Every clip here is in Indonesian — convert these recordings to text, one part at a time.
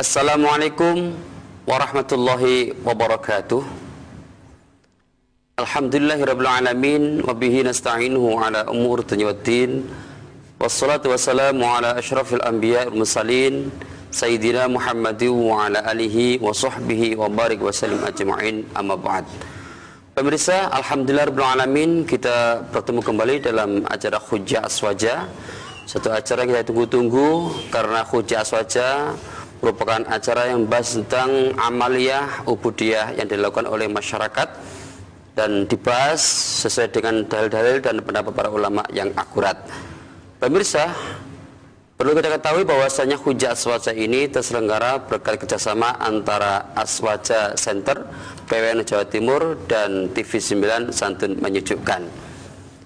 Assalamualaikum warahmatullahi wabarakatuh. Alhamdulillahirrabbilalamin Wabihi nasta'inuhu ala umur dunia waddin Wassalatu wassalamu ala ashrafil anbiya mursalin Sayyidina Muhammadin wa ala alihi wa sahbihi wa barik wa salim ajma'in. Amma ba'd. Pemirsa, Alhamdulillahirrabbilalamin Kita bertemu kembali dalam acara Hujjah Aswaja. Satu acara yang kita tunggu-tunggu Karena Hujjah Aswaja merupakan acara yang bahas tentang amaliyah ubudiyah yang dilakukan oleh masyarakat dan dibahas sesuai dengan dalil-dalil dan pendapat para ulama yang akurat. Pemirsa, perlu kita ketahui bahwasanya Hujah Aswaja ini terselenggara berkat kerjasama antara Aswaja Center, PWN Jawa Timur, dan TV9 Santun Menyejukkan.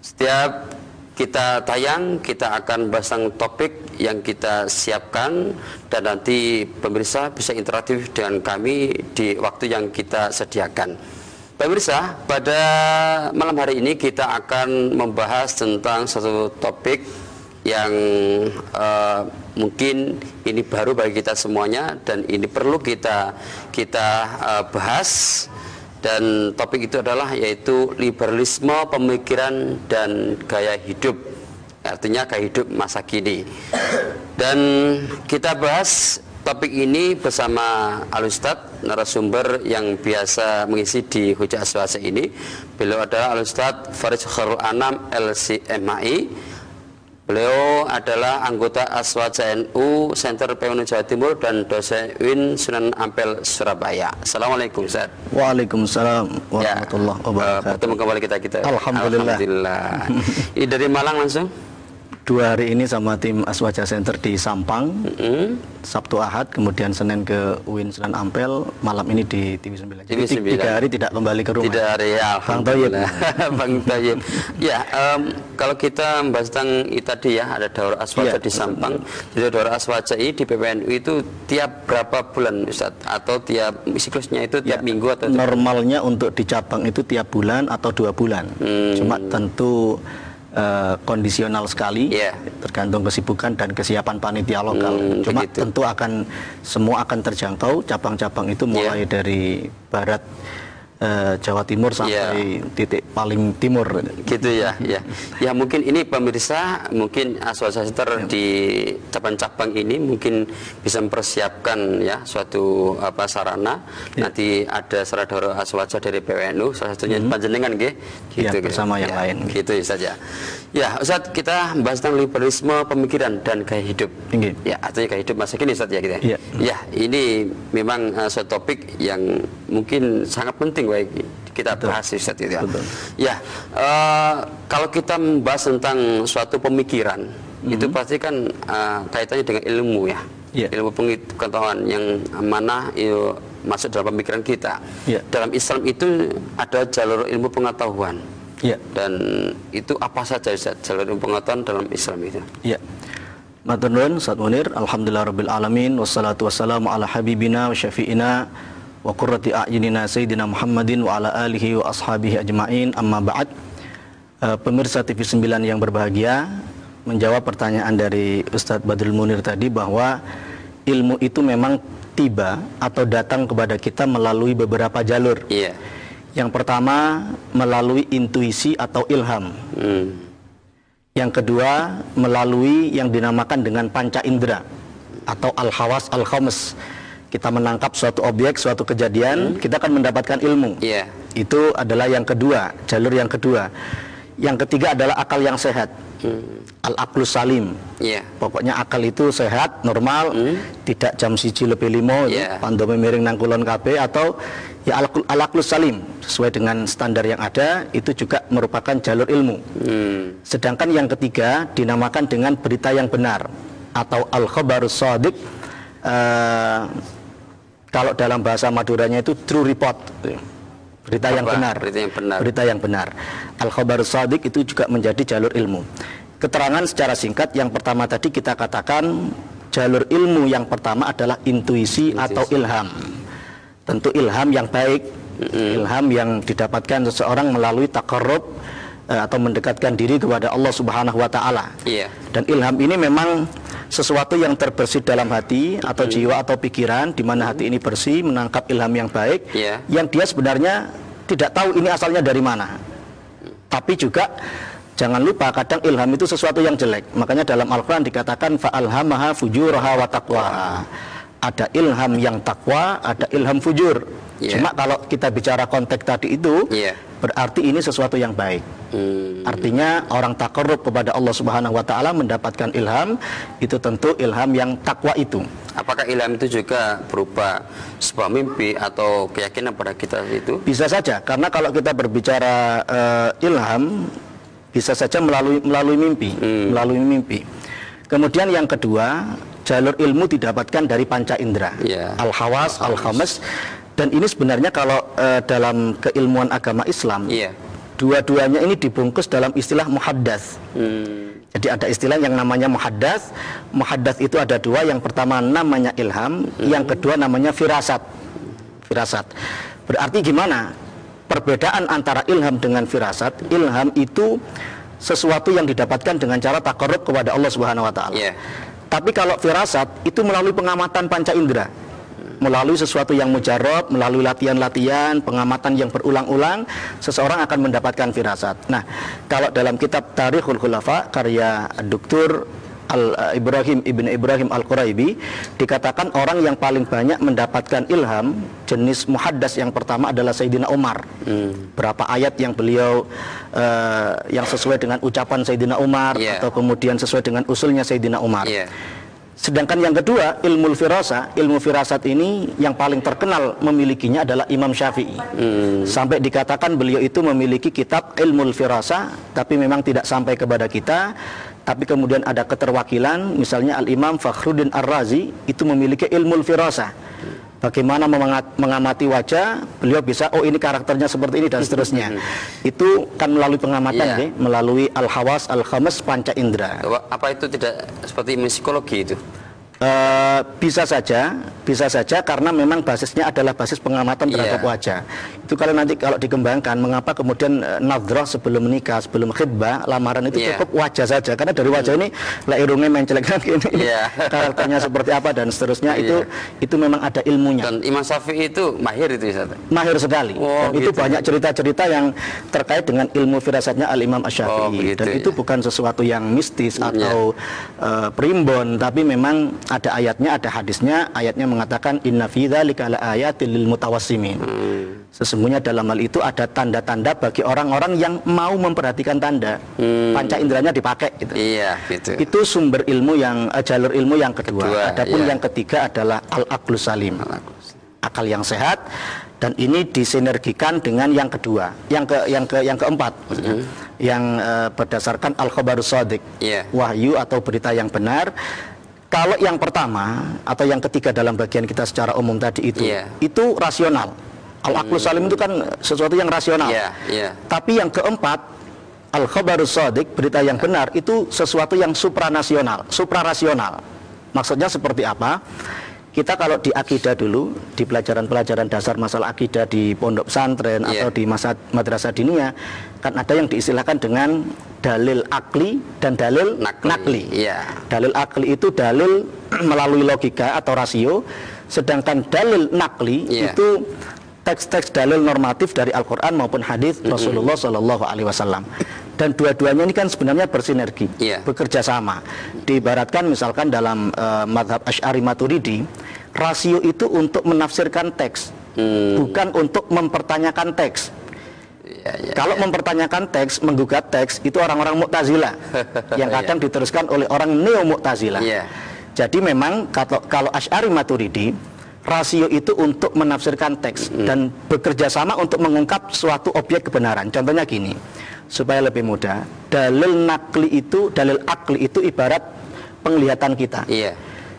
Setiap kita tayang, kita akan basang topik yang kita siapkan dan nanti pemirsa bisa interaktif dengan kami di waktu yang kita sediakan. Pemirsa, pada malam hari ini kita akan membahas tentang satu topik yang uh, mungkin ini baru bagi kita semuanya dan ini perlu kita kita uh, bahas dan topik itu adalah yaitu liberalisme pemikiran dan gaya hidup artinya gaya hidup masa kini. Dan kita bahas topik ini bersama Alustad narasumber yang biasa mengisi di Hujah Aswasa ini. Beliau adalah Alustad Faris Khairul Anam LCMAI beliau adalah anggota Aswaja NU Center PWNU Jawa Timur dan dosen Win Sunan Ampel Surabaya. Assalamualaikum Ustaz Waalaikumsalam warahmatullahi ya, wabarakatuh. bertemu kembali kita kita. Alhamdulillah, Alhamdulillah. ini dari Malang langsung dua hari ini sama tim Aswaja Center di Sampang. Mm-hmm. Sabtu Ahad kemudian Senin ke UIN Sunan Ampel malam ini di TV 9 jadi TV 9. tiga hari tidak kembali ke rumah. Tidak hari ya Bang Toyib. Bang Toyib. Ya um, kalau kita membahas tentang tadi ya ada daur Aswaja ya, di Sampang. Jadi daur Aswaja ini di PPNU itu tiap berapa bulan Ustaz? Atau tiap siklusnya itu tiap ya, minggu atau normalnya untuk di cabang itu tiap bulan atau dua bulan. Hmm. cuma tentu uh, kondisional sekali, yeah. tergantung kesibukan dan kesiapan panitia lokal. Hmm, Cuma begitu. tentu akan semua akan terjangkau cabang-cabang itu mulai yeah. dari barat uh, Jawa Timur sampai yeah. titik paling timur gitu ya ya ya mungkin ini pemirsa mungkin asosiasi ter yeah. di cabang-cabang ini mungkin bisa mempersiapkan ya suatu apa sarana yeah. nanti ada saradara aswaja dari PWNU salah satunya mm -hmm. panjenengan gitu yeah, bersama yang ya, lain gitu saja ya Ustaz kita bahas tentang liberalisme pemikiran dan gaya hidup okay. ya artinya gaya hidup masa kini Ustaz ya kita yeah. ya ini memang uh, suatu topik yang mungkin sangat penting baik kita Betul. bahas Ustaz itu ya. Betul. Ya, uh, kalau kita membahas tentang suatu pemikiran mm-hmm. itu pasti kan uh, kaitannya dengan ilmu ya. Yeah. Ilmu pengetahuan yang mana itu masuk dalam pemikiran kita. Yeah. Dalam Islam itu ada jalur ilmu pengetahuan. Yeah. Dan itu apa saja Ustaz jalur ilmu pengetahuan dalam Islam itu? Yeah. Matur nuwun Ustaz Munir, alhamdulillah rabbil alamin wassalatu wassalamu ala habibina wa syafi'ina wa qurrati a'yunina sayyidina Muhammadin wa ala alihi wa ashabihi ajmain amma ba'd uh, pemirsa TV 9 yang berbahagia menjawab pertanyaan dari Ustadz Badrul Munir tadi bahwa ilmu itu memang tiba atau datang kepada kita melalui beberapa jalur. Yeah. Yang pertama melalui intuisi atau ilham. Mm. Yang kedua melalui yang dinamakan dengan panca indera atau al-hawas al-khams kita menangkap suatu objek, suatu kejadian, hmm. kita akan mendapatkan ilmu. Yeah. Itu adalah yang kedua, jalur yang kedua. Yang ketiga adalah akal yang sehat. Hmm. Al-aklus salim. Yeah. Pokoknya akal itu sehat, normal, hmm. tidak jam siji lebih limo, yeah. pandome miring nangkulon KB atau ya al-aklus salim sesuai dengan standar yang ada itu juga merupakan jalur ilmu. Hmm. Sedangkan yang ketiga dinamakan dengan berita yang benar atau al-khabarus shadiq uh, kalau dalam bahasa Maduranya itu true report berita yang benar berita yang benar berita yang benar al khabar sadik itu juga menjadi jalur ilmu keterangan secara singkat yang pertama tadi kita katakan jalur ilmu yang pertama adalah intuisi, intuisi. atau ilham tentu ilham yang baik mm-hmm. ilham yang didapatkan seseorang melalui takarrub eh, atau mendekatkan diri kepada Allah Subhanahu wa taala. Yeah. Dan ilham ini memang sesuatu yang terbersih dalam hati atau hmm. jiwa atau pikiran di mana hati ini bersih menangkap ilham yang baik yeah. yang dia sebenarnya tidak tahu ini asalnya dari mana. Tapi juga Jangan lupa kadang ilham itu sesuatu yang jelek. Makanya dalam Al-Qur'an dikatakan fa'alhamaha fujuraha wa taqwaha. Ada ilham yang takwa, ada ilham fujur. Yeah. Cuma kalau kita bicara konteks tadi itu, yeah. Berarti ini sesuatu yang baik. Hmm. Artinya orang takarrub kepada Allah Subhanahu wa taala mendapatkan ilham, itu tentu ilham yang takwa itu. Apakah ilham itu juga berupa sebuah mimpi atau keyakinan pada kita itu? Bisa saja, karena kalau kita berbicara uh, ilham bisa saja melalui melalui mimpi, hmm. melalui mimpi. Kemudian yang kedua, jalur ilmu didapatkan dari panca indera, yeah. al hawas, al dan ini sebenarnya kalau uh, dalam keilmuan agama Islam, yeah. dua-duanya ini dibungkus dalam istilah muhaddas. Hmm. Jadi ada istilah yang namanya muhaddas. Muhaddas itu ada dua. Yang pertama namanya ilham, hmm. yang kedua namanya firasat. Firasat. Berarti gimana? perbedaan antara ilham dengan firasat, ilham itu sesuatu yang didapatkan dengan cara takarrub kepada Allah Subhanahu wa taala. Yeah. Tapi kalau firasat itu melalui pengamatan panca indera. Melalui sesuatu yang mujarab, melalui latihan-latihan, pengamatan yang berulang-ulang, seseorang akan mendapatkan firasat. Nah, kalau dalam kitab Tarikhul Khulafa karya Dr. Al eh, Ibrahim ibn Ibrahim Al Quraibi dikatakan orang yang paling banyak mendapatkan ilham jenis muhaddas yang pertama adalah Sayyidina Umar. Hmm. Berapa ayat yang beliau uh, yang sesuai dengan ucapan Sayyidina Umar yeah. atau kemudian sesuai dengan usulnya Sayyidina Umar. Yeah. Sedangkan yang kedua, ilmu firasa, ilmu firasat ini yang paling terkenal memilikinya adalah Imam Syafi'i. Hmm. Sampai dikatakan beliau itu memiliki kitab ilmu firasa, tapi memang tidak sampai kepada kita tapi kemudian ada keterwakilan misalnya Al-Imam Fakhruddin Ar-Razi itu memiliki ilmu firasah bagaimana mengamati wajah beliau bisa oh ini karakternya seperti ini dan seterusnya. Itu kan melalui pengamatan yeah. ya, melalui al-hawas al-khamas panca indera apa itu tidak seperti psikologi itu Uh, bisa saja, bisa saja karena memang basisnya adalah basis pengamatan terhadap yeah. wajah. Itu kalau nanti kalau dikembangkan, mengapa kemudian uh, nadroh sebelum menikah, sebelum khidbah, lamaran itu yeah. cukup wajah saja, karena dari wajah hmm. ini lah irungnya mencelek ini yeah. karakternya seperti apa dan seterusnya yeah. itu itu memang ada ilmunya. Dan Imam Syafi'i itu mahir itu ya? Mahir sekali. Oh, dan gitu. itu banyak cerita-cerita yang terkait dengan ilmu firasatnya Al Imam Asy-Syafi'i oh, dan ya. itu bukan sesuatu yang mistis yeah. atau uh, primbon, tapi memang ada ayatnya, ada hadisnya. Ayatnya mengatakan inna fi dzalika laayatil lil mutawassimin. Hmm. Sesungguhnya dalam hal itu ada tanda-tanda bagi orang-orang yang mau memperhatikan tanda. Hmm. Panca inderanya dipakai gitu. Iya, gitu. Itu sumber ilmu yang uh, jalur ilmu yang kedua. kedua Adapun iya. yang ketiga adalah al-aqlus salim. Al akal yang sehat dan ini disinergikan dengan yang kedua, yang ke yang ke yang keempat. Mm -hmm. Yang uh, berdasarkan al-khabarus shadiq. Yeah. Wahyu atau berita yang benar kalau yang pertama atau yang ketiga dalam bagian kita secara umum tadi itu, yeah. itu rasional. Al-aqlu hmm. salim itu kan sesuatu yang rasional. Yeah, yeah. Tapi yang keempat, al-khabarus shadiq, berita yang benar itu sesuatu yang supranasional, suprarasional. Maksudnya seperti apa? Kita kalau di akidah dulu, di pelajaran-pelajaran dasar masalah akidah di pondok pesantren yeah. atau di masa madrasah dinia, kan ada yang diistilahkan dengan dalil akli dan dalil nakli. nakli. Ya. Dalil akli itu dalil melalui logika atau rasio, sedangkan dalil nakli ya. itu teks-teks dalil normatif dari Al-Qur'an maupun hadis mm -hmm. Rasulullah Shallallahu alaihi wasallam. Dan dua-duanya ini kan sebenarnya bersinergi, yeah. bekerja sama. Diibaratkan misalkan dalam uh, madhab Ash'ari Maturidi, rasio itu untuk menafsirkan teks, hmm. bukan untuk mempertanyakan teks. Ya, ya, Kalau ya. mempertanyakan teks, menggugat teks, itu orang-orang Mu'tazilah yang ya. kadang diteruskan oleh orang Neo Mu'tazilah. Ya. Jadi memang kalau, kalau Ash'ari Maturidi, rasio itu untuk menafsirkan teks hmm. dan bekerja sama untuk mengungkap suatu objek kebenaran. Contohnya gini, supaya lebih mudah, dalil nakli itu, dalil akli itu ibarat penglihatan kita. Iya.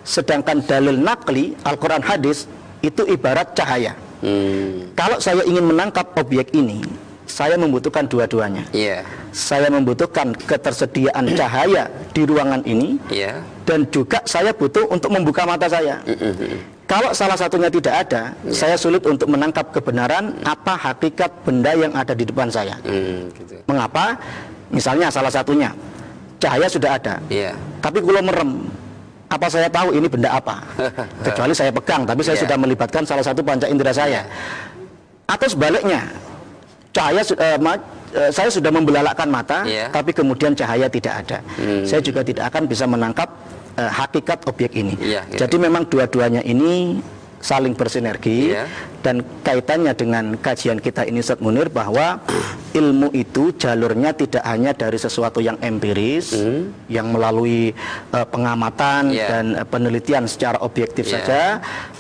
Sedangkan dalil nakli, Al-Quran hadis, itu ibarat cahaya. Hmm. Kalau saya ingin menangkap objek ini, saya membutuhkan dua-duanya. Yeah. Saya membutuhkan ketersediaan cahaya di ruangan ini, yeah. dan juga saya butuh untuk membuka mata saya. Mm -hmm. Kalau salah satunya tidak ada, yeah. saya sulit untuk menangkap kebenaran apa hakikat benda yang ada di depan saya. Mm, gitu. Mengapa? Misalnya salah satunya cahaya sudah ada, yeah. tapi kalau merem, apa saya tahu ini benda apa? Kecuali saya pegang, tapi saya yeah. sudah melibatkan salah satu panca indera saya. Yeah. Atau sebaliknya, cahaya uh, uh, saya sudah membelalakkan mata, yeah. tapi kemudian cahaya tidak ada. Hmm. Saya juga tidak akan bisa menangkap uh, hakikat objek ini. Yeah, yeah. Jadi memang dua-duanya ini saling bersinergi yeah. dan kaitannya dengan kajian kita ini Ustaz Munir bahwa ilmu itu jalurnya tidak hanya dari sesuatu yang empiris mm. yang melalui uh, pengamatan yeah. dan uh, penelitian secara objektif yeah. saja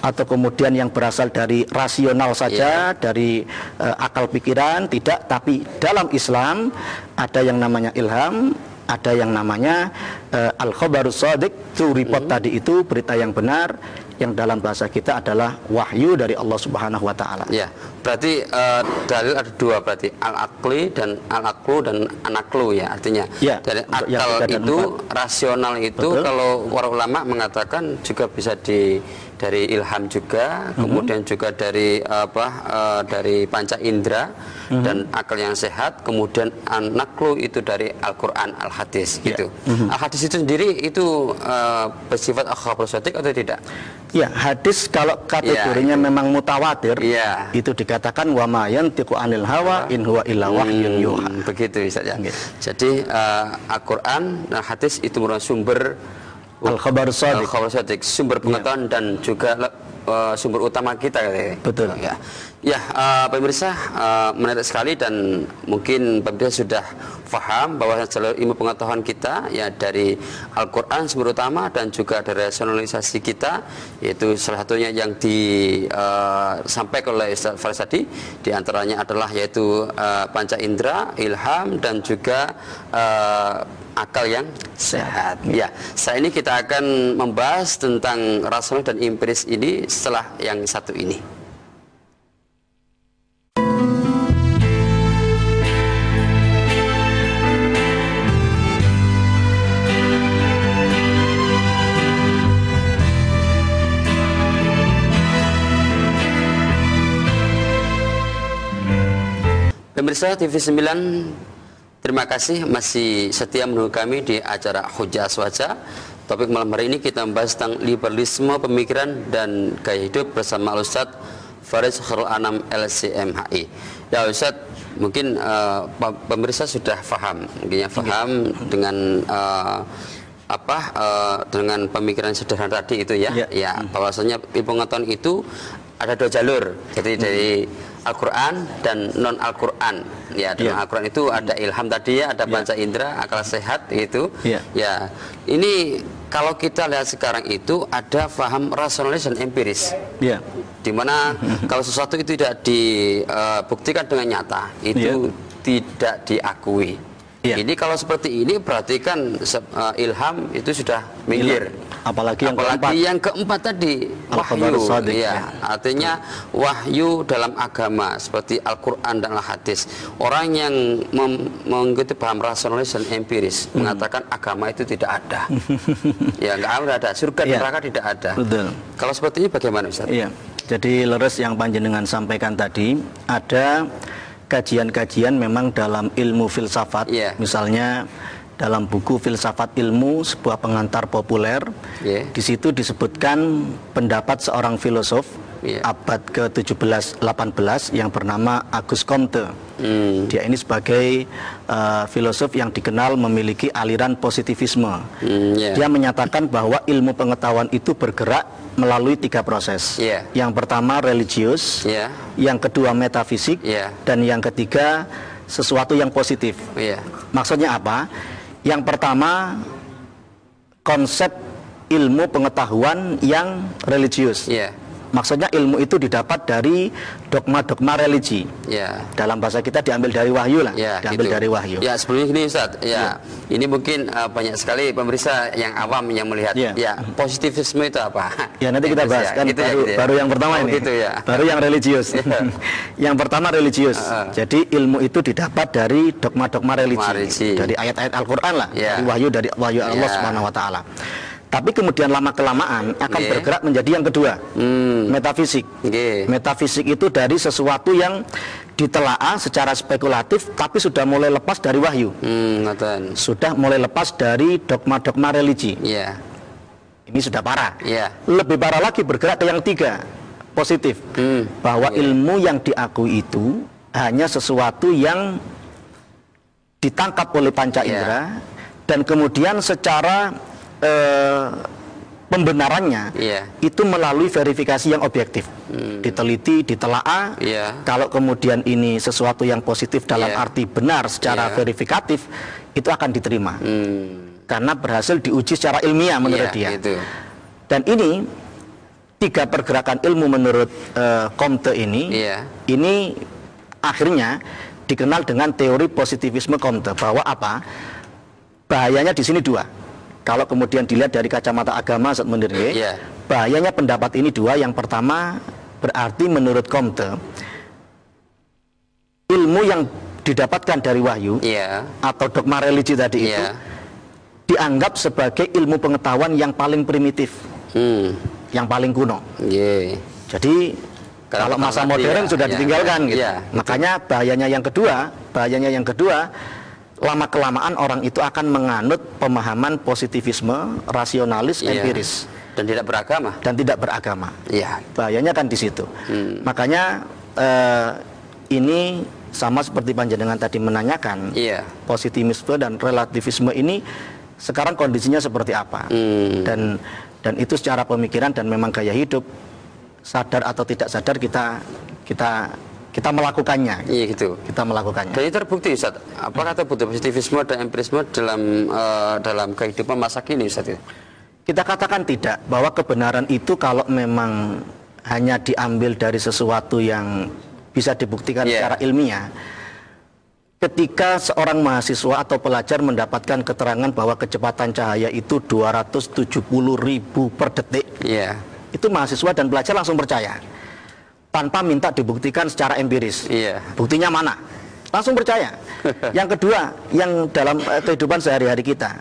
atau kemudian yang berasal dari rasional saja yeah. dari uh, akal pikiran tidak tapi dalam Islam ada yang namanya ilham ada yang namanya uh, al-khabarus shadiq itu report hmm. tadi itu berita yang benar yang dalam bahasa kita adalah wahyu dari Allah Subhanahu wa taala. Ya, berarti uh, dalil ada dua berarti al-aqli dan al-aqlu dan anaklu ya artinya. Ya, dari akal itu rasional itu Betul. kalau para ulama mengatakan juga bisa di dari ilham juga, mm-hmm. kemudian juga dari apa uh, dari panca indera mm-hmm. dan akal yang sehat, kemudian anaklu itu dari Al-Qur'an, Al-Hadis yeah. gitu. Mm-hmm. Al-Hadis itu sendiri itu uh, bersifat akhbar atau tidak? Ya, hadis kalau kategorinya ya, memang mutawatir, ya. itu dikatakan wa ma yantiqu anil hawa in huwa illa wahyun hmm, yuha. Begitu bisa ya. Okay. Jadi uh, Al-Qur'an dan hadis itu merupakan sumber al-khabar shadiq. Al-khabar sumber pengetahuan ya. dan juga uh, sumber utama kita Betul. Ya. Ya, uh, pemirsa uh, menarik sekali dan mungkin pemirsa sudah faham bahwa jalur ilmu pengetahuan kita ya dari Al-Qur'an sumber utama dan juga dari rasionalisasi kita yaitu salah satunya yang disampaikan uh, oleh Ustaz Faris tadi di antaranya adalah yaitu uh, panca indera, ilham dan juga uh, akal yang sehat. Ya, saat ini kita akan membahas tentang rasional dan empiris ini setelah yang satu ini. Pemirsa TV 9 Terima kasih. Masih setia menunggu kami di acara Hujah Aswaja Topik malam hari ini kita membahas tentang liberalisme pemikiran dan gaya hidup bersama Ustadz Faris Khairul Anam LCMHI Ya Ustadz mungkin uh, pemirsa sudah paham Mungkin ya paham ya. dengan uh, apa uh, dengan pemikiran sederhana tadi itu ya, ya, ya bahwasanya pengetahuan itu ada dua jalur. Jadi hmm. Al-Quran dan non Al-Quran ya dalam yeah. Al-Quran itu ada ilham tadi ya ada yeah. panca indera akal sehat itu yeah. ya ini kalau kita lihat sekarang itu ada faham rasionalis dan empiris yeah. di mana kalau sesuatu itu tidak dibuktikan dengan nyata itu yeah. tidak diakui Ya. Ini kalau seperti ini berarti kan uh, ilham itu sudah minggir. Apalagi yang Apalagi keempat. yang keempat tadi wahyu. Ya. ya. Artinya wahyu dalam agama seperti Al-Qur'an dan Al-Hadis. Orang yang mengikuti paham rasionalis dan empiris hmm. mengatakan agama itu tidak ada. ya enggak ada, surga dan ya. neraka tidak ada. Betul. Kalau seperti ini bagaimana Ustaz? Iya. Jadi leres yang panjenengan sampaikan tadi ada kajian-kajian memang dalam ilmu filsafat yeah. misalnya dalam buku filsafat ilmu sebuah pengantar populer yeah. di situ disebutkan pendapat seorang filosof yeah. abad ke-17 18 yang bernama Agus Comte. Mm. Dia ini sebagai uh, filosof yang dikenal memiliki aliran positivisme. Mm, yeah. Dia menyatakan bahwa ilmu pengetahuan itu bergerak melalui tiga proses. Yeah. Yang pertama religius, yeah. yang kedua metafisik, yeah. dan yang ketiga sesuatu yang positif. Yeah. Maksudnya apa? Yang pertama konsep ilmu pengetahuan yang religius. Yeah Maksudnya ilmu itu didapat dari dogma-dogma religi. Ya. Dalam bahasa kita diambil dari wahyu lah. Ya, diambil gitu. dari wahyu. Ya, sebelumnya ini Ustaz. Ya. ya. Ini mungkin uh, banyak sekali pemirsa yang awam yang melihat ya, ya positivisme itu apa? Ya, nanti kita bahas kan gitu baru, ya, gitu ya. baru yang pertama oh, ini. Gitu ya. Baru yang religius. Ya. yang pertama religius. Uh, uh. Jadi ilmu itu didapat dari dogma-dogma religi. religi. Dari ayat-ayat Al-Qur'an lah, ya. dari wahyu dari wahyu Allah ya. Subhanahu wa taala tapi kemudian lama kelamaan akan yeah. bergerak menjadi yang kedua hmm. metafisik yeah. metafisik itu dari sesuatu yang ditelaah secara spekulatif tapi sudah mulai lepas dari wahyu hmm, sudah mulai lepas dari dogma-dogma religi yeah. Ini sudah parah. Yeah. Lebih parah lagi bergerak ke yang tiga, positif. Hmm. Bahwa yeah. ilmu yang diakui itu hanya sesuatu yang ditangkap oleh panca yeah. indera dan kemudian secara eh, pembenarannya yeah. itu melalui verifikasi yang objektif, hmm. diteliti, ditelaah. Yeah. Kalau kemudian ini sesuatu yang positif dalam yeah. arti benar secara yeah. verifikatif, itu akan diterima. Hmm karena berhasil diuji secara ilmiah menurut ya, dia. Gitu. Dan ini tiga pergerakan ilmu menurut uh, Comte ini, ya. ini akhirnya dikenal dengan teori positivisme Comte bahwa apa? Bahayanya di sini dua. Kalau kemudian dilihat dari kacamata agama saat menurut ya. bahayanya pendapat ini dua. Yang pertama berarti menurut Comte ilmu yang didapatkan dari wahyu ya. atau dogma religi tadi itu ya dianggap sebagai ilmu pengetahuan yang paling primitif, hmm. yang paling kuno. Yeah. Jadi kalau masa modern ya, sudah ya, ditinggalkan, ya, gitu. Ya, Makanya bahayanya yang kedua, bahayanya yang kedua, lama kelamaan orang itu akan menganut pemahaman positivisme, rasionalis, ya. empiris dan tidak beragama. Dan tidak beragama. Ya. Bahayanya kan di situ. Hmm. Makanya eh, ini sama seperti panjenengan tadi menanyakan, yeah. positivisme dan relativisme ini sekarang kondisinya seperti apa hmm. dan dan itu secara pemikiran dan memang gaya hidup sadar atau tidak sadar kita kita kita melakukannya. Iya gitu. Kita melakukannya. Dan itu terbukti Ustaz. Apakah terbukti positivisme dan empirisme dalam uh, dalam kehidupan masa kini Ustaz? Kita katakan tidak bahwa kebenaran itu kalau memang hanya diambil dari sesuatu yang bisa dibuktikan yeah. secara ilmiah ketika seorang mahasiswa atau pelajar mendapatkan keterangan bahwa kecepatan cahaya itu 270 ribu per detik yeah. itu mahasiswa dan pelajar langsung percaya tanpa minta dibuktikan secara empiris yeah. buktinya mana langsung percaya yang kedua yang dalam eh, kehidupan sehari-hari kita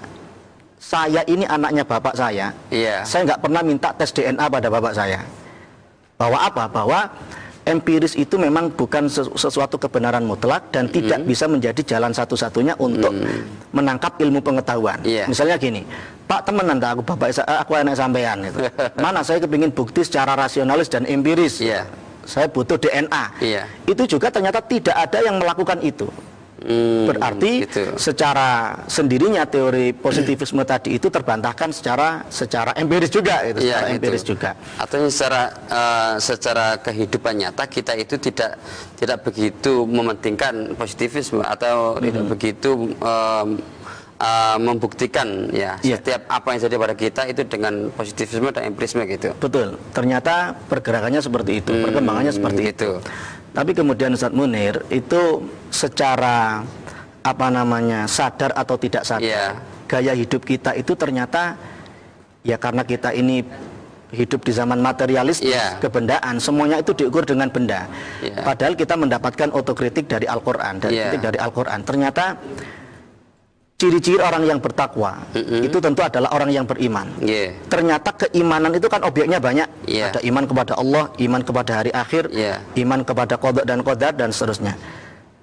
saya ini anaknya bapak saya yeah. saya nggak pernah minta tes DNA pada bapak saya bahwa apa bahwa empiris itu memang bukan sesuatu kebenaran mutlak dan mm. tidak bisa menjadi jalan satu-satunya untuk mm. menangkap ilmu pengetahuan. Yeah. Misalnya gini, Pak temenan aku bapak aku anak sampean itu. Mana saya kepingin bukti secara rasionalis dan empiris. Yeah. Saya butuh DNA. Yeah. Itu juga ternyata tidak ada yang melakukan itu. Hmm, Berarti gitu. secara sendirinya teori positivisme tadi itu terbantahkan secara secara empiris juga itu, ya, secara itu. empiris juga. Atau secara uh, secara kehidupan nyata kita itu tidak tidak begitu mementingkan positivisme atau hmm. tidak begitu um, uh, membuktikan ya, ya setiap apa yang terjadi pada kita itu dengan positivisme dan empirisme gitu. Betul. Ternyata pergerakannya seperti itu, hmm, perkembangannya seperti gitu. itu. Tapi kemudian Ustaz Munir itu secara apa namanya sadar atau tidak sadar yeah. gaya hidup kita itu ternyata ya karena kita ini hidup di zaman materialis yeah. kebendaan semuanya itu diukur dengan benda. Yeah. Padahal kita mendapatkan otokritik dari Al-Qur'an dan yeah. kritik dari Al-Qur'an. Ternyata ciri-ciri orang yang bertakwa mm-hmm. itu tentu adalah orang yang beriman. Yeah. Ternyata keimanan itu kan objeknya banyak. Yeah. Ada iman kepada Allah, iman kepada hari akhir, yeah. iman kepada kodok dan kodar dan seterusnya.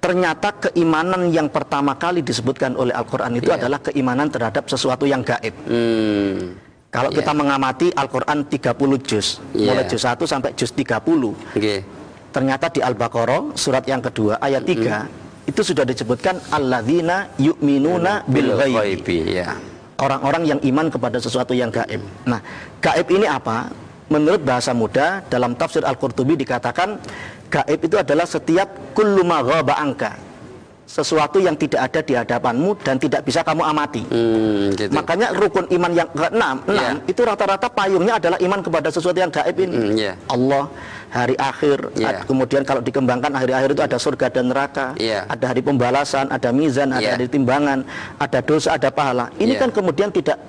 Ternyata keimanan yang pertama kali disebutkan oleh Al-Quran itu yeah. adalah keimanan terhadap sesuatu yang gaib. Mm. Kalau yeah. kita mengamati Al-Quran 30 juz, yeah. mulai juz 1 sampai juz 30, okay. ternyata di Al-Baqarah surat yang kedua ayat 3 mm -hmm itu sudah disebutkan alladzina yu'minuna bil ghaibi. Ya. Orang-orang yang iman kepada sesuatu yang gaib. Nah, gaib ini apa? Menurut bahasa muda dalam tafsir Al-Qurtubi dikatakan gaib itu adalah setiap kullu ma angka sesuatu yang tidak ada di hadapanmu dan tidak bisa kamu amati. Hmm, gitu. Makanya rukun iman yang keenam, enam yeah. itu rata-rata payungnya adalah iman kepada sesuatu yang gaib ini. Hmm, yeah. Allah, hari akhir, yeah. kemudian kalau dikembangkan hari akhir itu ada surga dan neraka, yeah. ada hari pembalasan, ada mizan, ada yeah. hari timbangan, ada dosa, ada pahala. Ini yeah. kan kemudian tidak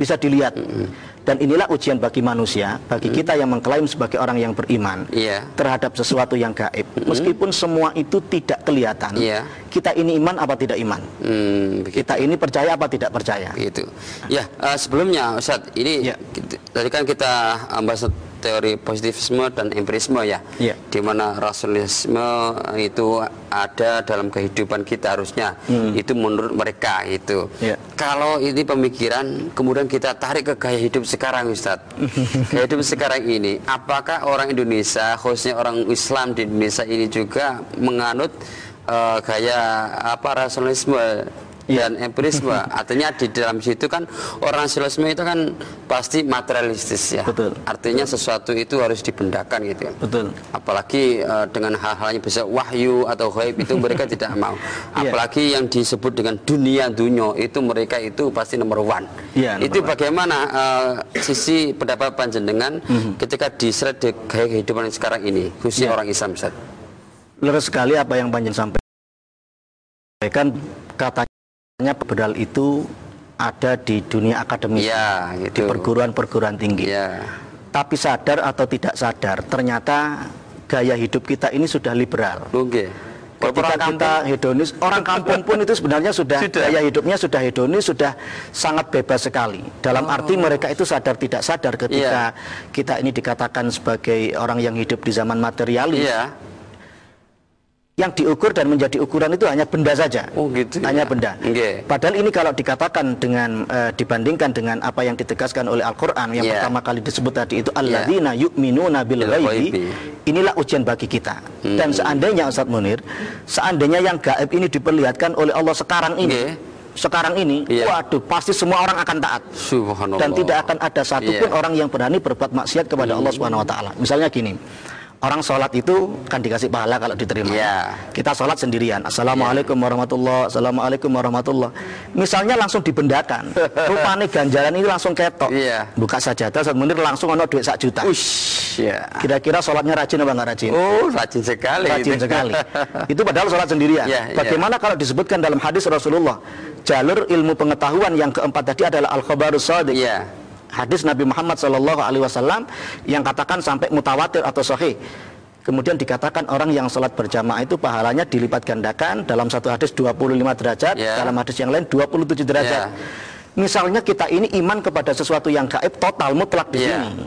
bisa dilihat. Hmm dan inilah ujian bagi manusia, bagi hmm. kita yang mengklaim sebagai orang yang beriman yeah. terhadap sesuatu yang gaib. Hmm. Meskipun semua itu tidak kelihatan, yeah. kita ini iman apa tidak iman? Hmm, kita ini percaya apa tidak percaya? Gitu. Ya, uh, sebelumnya Ustaz, ini yeah. tadi kan kita uh, bahas teori positivisme dan empirisme ya, yeah. di mana rasionalisme itu ada dalam kehidupan kita harusnya hmm. itu menurut mereka itu. Yeah. Kalau ini pemikiran kemudian kita tarik ke gaya hidup sekarang Ustadz, gaya hidup sekarang ini, apakah orang Indonesia khususnya orang Islam di Indonesia ini juga menganut uh, gaya apa rasionalisme. Dan empirisme. Artinya di dalam situ kan orang rasionalisme itu kan pasti materialistis ya. Betul. Artinya sesuatu itu harus dibendakan gitu ya. Betul. Apalagi uh, dengan hal-hal yang bisa wahyu atau gaib itu mereka tidak mau. Iya. Apalagi yeah. yang disebut dengan dunia dunia itu mereka itu pasti nomor one. Yeah, itu one. bagaimana uh, sisi pendapat panjenengan mm -hmm. ketika diseret di gaya kehidupan sekarang ini khususnya yeah. orang Islam Ustaz. Leres sekali apa yang panjenengan sampaikan katanya bedal itu ada di dunia akademis, ya, gitu. di perguruan-perguruan tinggi. Ya. Tapi sadar atau tidak sadar, ternyata gaya hidup kita ini sudah liberal. Oke. Ketika orang kita hedonis, orang kampung pun itu sebenarnya sudah, sudah gaya hidupnya sudah hedonis, sudah sangat bebas sekali. Dalam oh. arti mereka itu sadar tidak sadar ketika yeah. kita ini dikatakan sebagai orang yang hidup di zaman materialis. Yeah yang diukur dan menjadi ukuran itu hanya benda saja. Oh gitu. Hanya ya? benda. Okay. Padahal ini kalau dikatakan dengan uh, dibandingkan dengan apa yang ditegaskan oleh Al-Qur'an yang yeah. pertama kali disebut tadi itu alladzina yeah. yu'minuna bil ghaibi. Inilah ujian bagi kita. Hmm. Dan seandainya Ustaz Munir, seandainya yang gaib ini diperlihatkan oleh Allah sekarang ini okay sekarang ini, yeah. waduh, pasti semua orang akan taat. Dan tidak akan ada satupun yeah. orang yang berani berbuat maksiat kepada hmm. Allah Subhanahu wa taala. Misalnya gini orang sholat itu kan dikasih pahala kalau diterima. Yeah. Kita sholat sendirian. Assalamualaikum yeah. warahmatullah. Assalamualaikum warahmatullah. Misalnya langsung dibendakan. Rupanya ganjaran ini langsung ketok. Yeah. Buka sajadah saat menir langsung ono duit sak juta. Ush, yeah. Kira-kira sholatnya rajin apa nggak rajin? Oh, rajin sekali. Rajin itu. sekali. itu padahal sholat sendirian. Yeah, iya. Bagaimana yeah. kalau disebutkan dalam hadis Rasulullah, jalur ilmu pengetahuan yang keempat tadi adalah al-khabarus shadiq. Yeah hadis Nabi Muhammad Shallallahu Alaihi Wasallam yang katakan sampai mutawatir atau sahih. Kemudian dikatakan orang yang sholat berjamaah itu pahalanya dilipat gandakan dalam satu hadis 25 derajat, yeah. dalam hadis yang lain 27 derajat. Yeah. Misalnya kita ini iman kepada sesuatu yang gaib total mutlak di yeah. sini.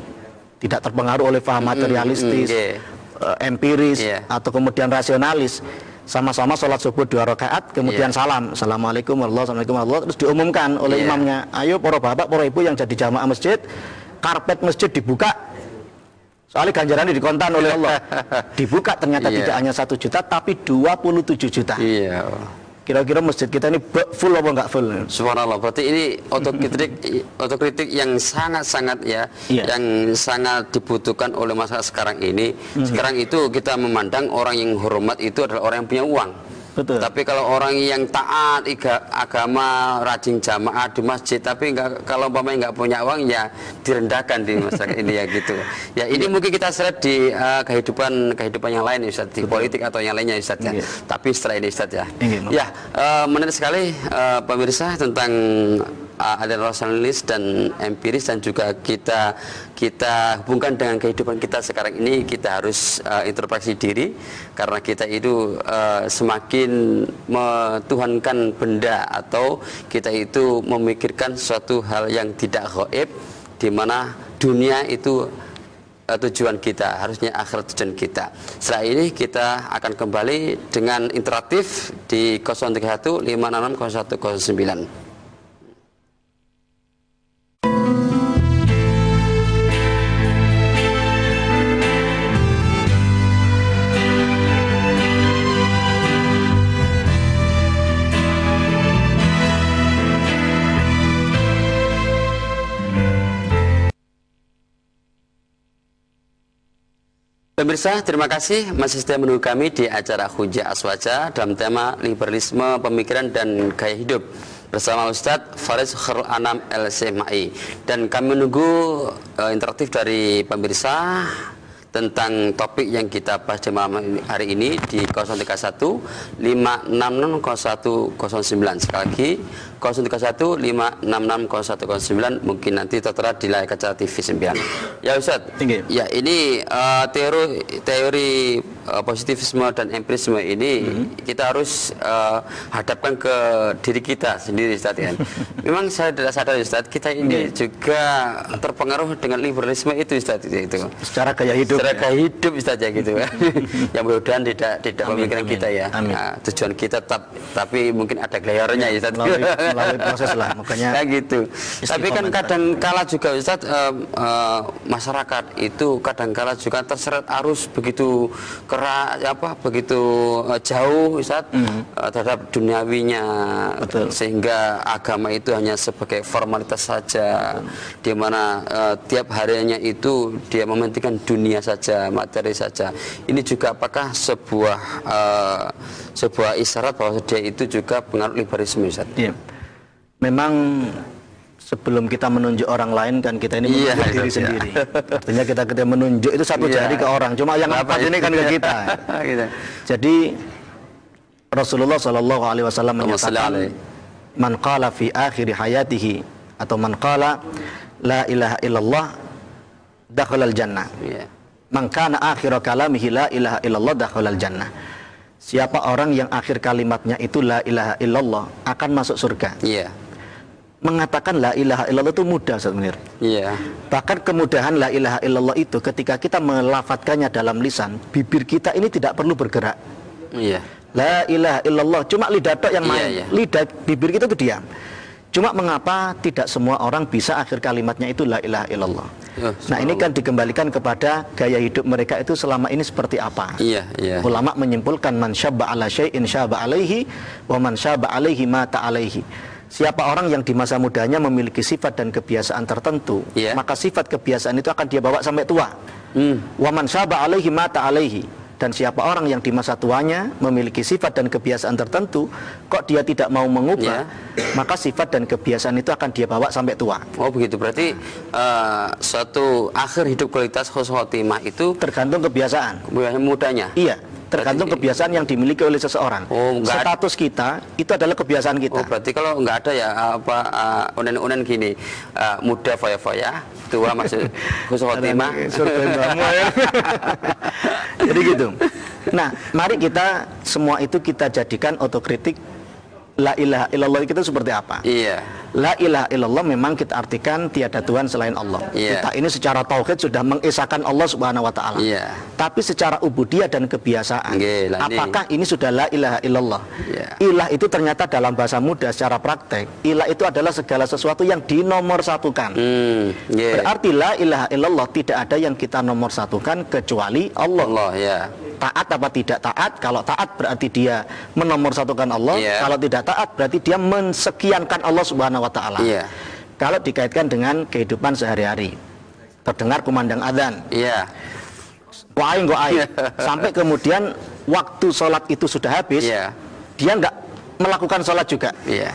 Tidak terpengaruh oleh paham materialistis, mm, -hmm. yeah. empiris yeah. atau kemudian rasionalis sama-sama sholat subuh dua rakaat kemudian yeah. salam assalamualaikum warahmatullahi wabarakatuh terus diumumkan oleh yeah. imamnya ayo para bapak para ibu yang jadi jamaah masjid karpet masjid dibuka soalnya ganjaran ini dikontan oleh Allah dibuka ternyata yeah. tidak hanya satu juta tapi 27 juta iya kira-kira masjid kita ini full apa enggak full? Subhanallah, berarti ini otokritik otokritik yang sangat-sangat ya, yeah. yang sangat dibutuhkan oleh masa sekarang ini. Mm-hmm. Sekarang itu kita memandang orang yang hormat itu adalah orang yang punya uang. Betul. Tapi kalau orang yang taat agama rajin jamaah di masjid tapi enggak kalau umpamanya nggak punya uang ya direndahkan di masyarakat ini ya gitu. Ya ini ya. mungkin kita seret di uh, kehidupan kehidupan yang lain Ustaz, di Betul. politik atau yang lainnya Ustaz ya. ya. Tapi setelah ini Ustaz ya. Ya, uh, menarik sekali uh, pemirsa tentang uh, ada rasionalis dan empiris dan juga kita kita hubungkan dengan kehidupan kita sekarang ini kita harus uh, introspeksi diri karena kita itu uh, semakin metuhankan benda atau kita itu memikirkan suatu hal yang tidak gaib di mana dunia itu uh, tujuan kita harusnya akhirat tujuan kita. Setelah ini kita akan kembali dengan interaktif di 031 566 Pemirsa, terima kasih. Masih setia menunggu kami di acara Hujah Aswaja dalam tema liberalisme pemikiran dan gaya hidup. Bersama Ustadz Faris Khairul Anam LCMI dan kami menunggu uh, interaktif dari pemirsa tentang topik yang kita bahas di malam hari ini di 031 5660109 sekali lagi 031 5660109 mungkin nanti tertera di layar kaca TV 9 ya Ustaz. Tinggi. ya ini uh, teori teori uh, positivisme dan empirisme ini hmm. kita harus uh, hadapkan ke diri kita sendiri Ustaz kan. Memang saya tidak sadar Ustaz, kita ini hmm. juga terpengaruh dengan liberalisme itu Ustaz itu. Secara gaya hidup. Secara ya? gaya hidup Ustaz ya gitu yang mudah-mudahan tidak tidak amin, pemikiran amin. kita ya. Amin. Nah, tujuan kita tetap tapi mungkin ada gelarnya ya, Ustaz. Melalui, melalui proses lah makanya. Ya gitu. Tapi kan kadang kala juga Ustaz uh, uh, masyarakat itu kadang kala juga terseret arus begitu keras apa begitu uh, jauh Ustaz mm -hmm. uh, terhadap duniawinya Betul. sehingga agama itu hanya sebagai formalitas saja di mana uh, tiap harinya itu dia mementingkan dunia saja materi saja ini juga apakah sebuah uh, sebuah isyarat bahwa dia itu juga pengaruh liberalisme Ustaz? Iya. Memang sebelum kita menunjuk orang lain kan kita ini iya, menunjuk iya, diri sendiri. Artinya kita kita menunjuk itu satu iya. jari ke orang, cuma yang empat ini kan ke kita. gitu. Jadi Rasulullah Shallallahu Alaihi Wasallam menyatakan, man qala fi akhir hayatihi atau man qala la ilaha illallah dakhalal jannah. Yeah. Man kana akhir kalamihi la ilaha illallah dakhalal jannah. Siapa orang yang akhir kalimatnya itu la ilaha illallah akan masuk surga. Yeah mengatakan la ilaha illallah itu mudah sebenarnya. Iya. Bahkan kemudahan la ilaha illallah itu ketika kita melafatkannya dalam lisan, bibir kita ini tidak perlu bergerak. Iya. La ilaha illallah, cuma lidah tok yang iya, main. Iya. Lidah bibir kita itu diam. Cuma mengapa tidak semua orang bisa akhir kalimatnya itu la ilaha illallah. Ya, nah ini kan dikembalikan kepada gaya hidup mereka itu selama ini seperti apa. Iya, iya. Ulama menyimpulkan man syabba ala syai'in syabba alaihi wa man syabba alaihi mata alaihi Siapa orang yang di masa mudanya memiliki sifat dan kebiasaan tertentu, yeah. maka sifat kebiasaan itu akan dia bawa sampai tua. Hmm. Waman syaba alaihi mata alaihi. Dan siapa orang yang di masa tuanya memiliki sifat dan kebiasaan tertentu, kok dia tidak mau mengubah, yeah. maka sifat dan kebiasaan itu akan dia bawa sampai tua. Oh begitu, berarti uh, suatu akhir hidup kualitas khotimah itu tergantung kebiasaan. Kebiasaan mudanya. Iya tergantung kebiasaan yang dimiliki oleh seseorang. Oh, Status kita itu adalah kebiasaan kita. Oh, berarti kalau nggak ada ya apa uh, unen-unen gini uh, muda foya-foya, tua masih khusus khotimah. ya. Jadi gitu. Nah, mari kita semua itu kita jadikan otokritik la ilaha illallah itu seperti apa? Iya. La ilaha illallah memang kita artikan tiada Tuhan selain Allah. Iya. Kita ini secara tauhid sudah mengesahkan Allah Subhanahu wa taala. Iya. Tapi secara ubudiyah dan kebiasaan, Gila, apakah ini. sudah la ilaha illallah? Iya. Ilah itu ternyata dalam bahasa muda secara praktek, ilah itu adalah segala sesuatu yang dinomorsatukan. Hmm, yeah. Berarti la ilaha illallah tidak ada yang kita nomor satukan kecuali Allah. Allah, ya taat apa tidak taat kalau taat berarti dia menomorsatukan Allah yeah. kalau tidak taat berarti dia mensekiankan Allah Subhanahu wa taala yeah. kalau dikaitkan dengan kehidupan sehari-hari terdengar kumandang adzan yeah. Waing yeah. sampai kemudian waktu sholat itu sudah habis yeah. dia nggak melakukan sholat juga yeah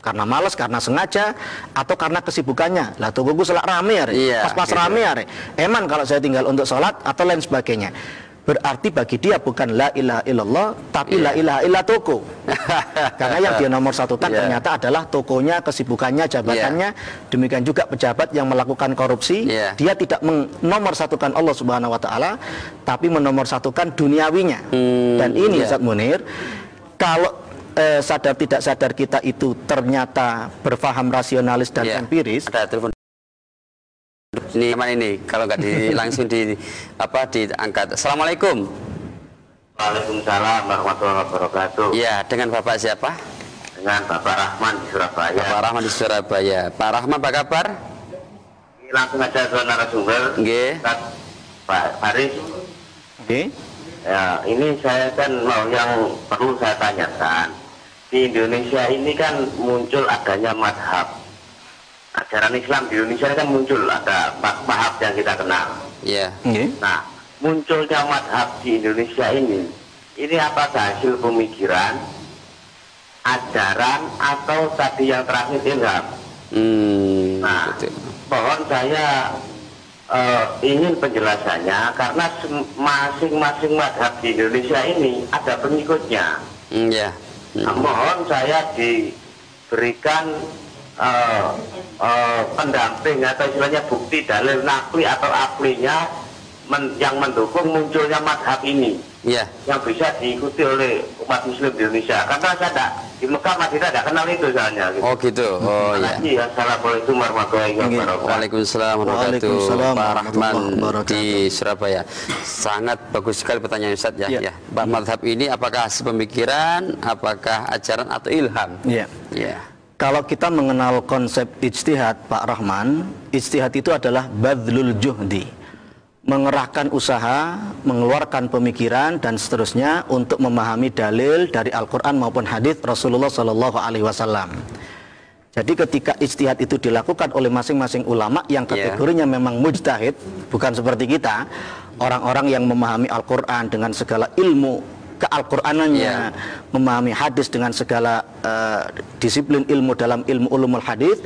karena malas, karena sengaja, atau karena kesibukannya. Lah tunggu gue selak rame ya, iya, pas-pas gitu. rame ya. Eman kalau saya tinggal untuk sholat atau lain sebagainya berarti bagi dia bukan la ilaha illallah tapi yeah. la ilaha illa toko karena yang dia nomor satu yeah. ternyata adalah tokonya kesibukannya jabatannya yeah. demikian juga pejabat yang melakukan korupsi yeah. dia tidak nomor satukan Allah subhanahu wa taala tapi menomor satukan duniawinya hmm, dan ini yeah. Ustaz Munir kalau eh, sadar tidak sadar kita itu ternyata berfaham rasionalis dan yeah. empiris ada telepon ini mana ini kalau nggak di langsung di apa diangkat. Assalamualaikum. Waalaikumsalam warahmatullahi wabarakatuh. Ya dengan bapak siapa? Dengan bapak Rahman di Surabaya. Bapak Rahman di Surabaya. Pak Rahman apa kabar? Ini langsung aja ke narasumber. Nge. Pak Faris. Oke ya ini saya kan mau yang perlu saya tanyakan. Di Indonesia ini kan muncul adanya madhab ajaran Islam di Indonesia kan muncul ada madhab yang kita kenal. Iya. Yeah. Okay. Nah, munculnya madhab di Indonesia ini, ini apa hasil pemikiran, ajaran atau tadi yang terakhir ilham? Hmm, nah, betul. mohon saya uh, ingin penjelasannya karena masing-masing madhab di Indonesia ini ada pengikutnya. Mm, yeah. mm. Nah, mohon saya diberikan uh, uh, pendamping atau istilahnya bukti dalil nakli atau aklinya men, yang mendukung munculnya madhab ini. yeah. yang bisa diikuti oleh umat muslim di Indonesia karena saya tidak di Mekah Madinah tidak kenal itu soalnya gitu. oh gitu oh ya yeah. assalamualaikum warahmatullahi wabarakatuh Waalaikumsalam warahmatullahi wabarakatuh Pak Rahman di Surabaya sangat bagus sekali pertanyaan Ustaz ya yeah. ya Madhab ini apakah pemikiran apakah ajaran atau ilham ya yeah. yeah. Kalau kita mengenal konsep ijtihad Pak Rahman, ijtihad itu adalah badlul juhdi mengerahkan usaha, mengeluarkan pemikiran dan seterusnya untuk memahami dalil dari Al-Qur'an maupun hadis Rasulullah Shallallahu alaihi wasallam. Jadi ketika ijtihad itu dilakukan oleh masing-masing ulama yang iya. kategorinya yeah. memang mujtahid, bukan seperti kita, orang-orang yang memahami Al-Qur'an dengan segala ilmu kealquranannya, yeah. memahami hadis dengan segala uh, disiplin ilmu dalam ilmu ulumul hadis,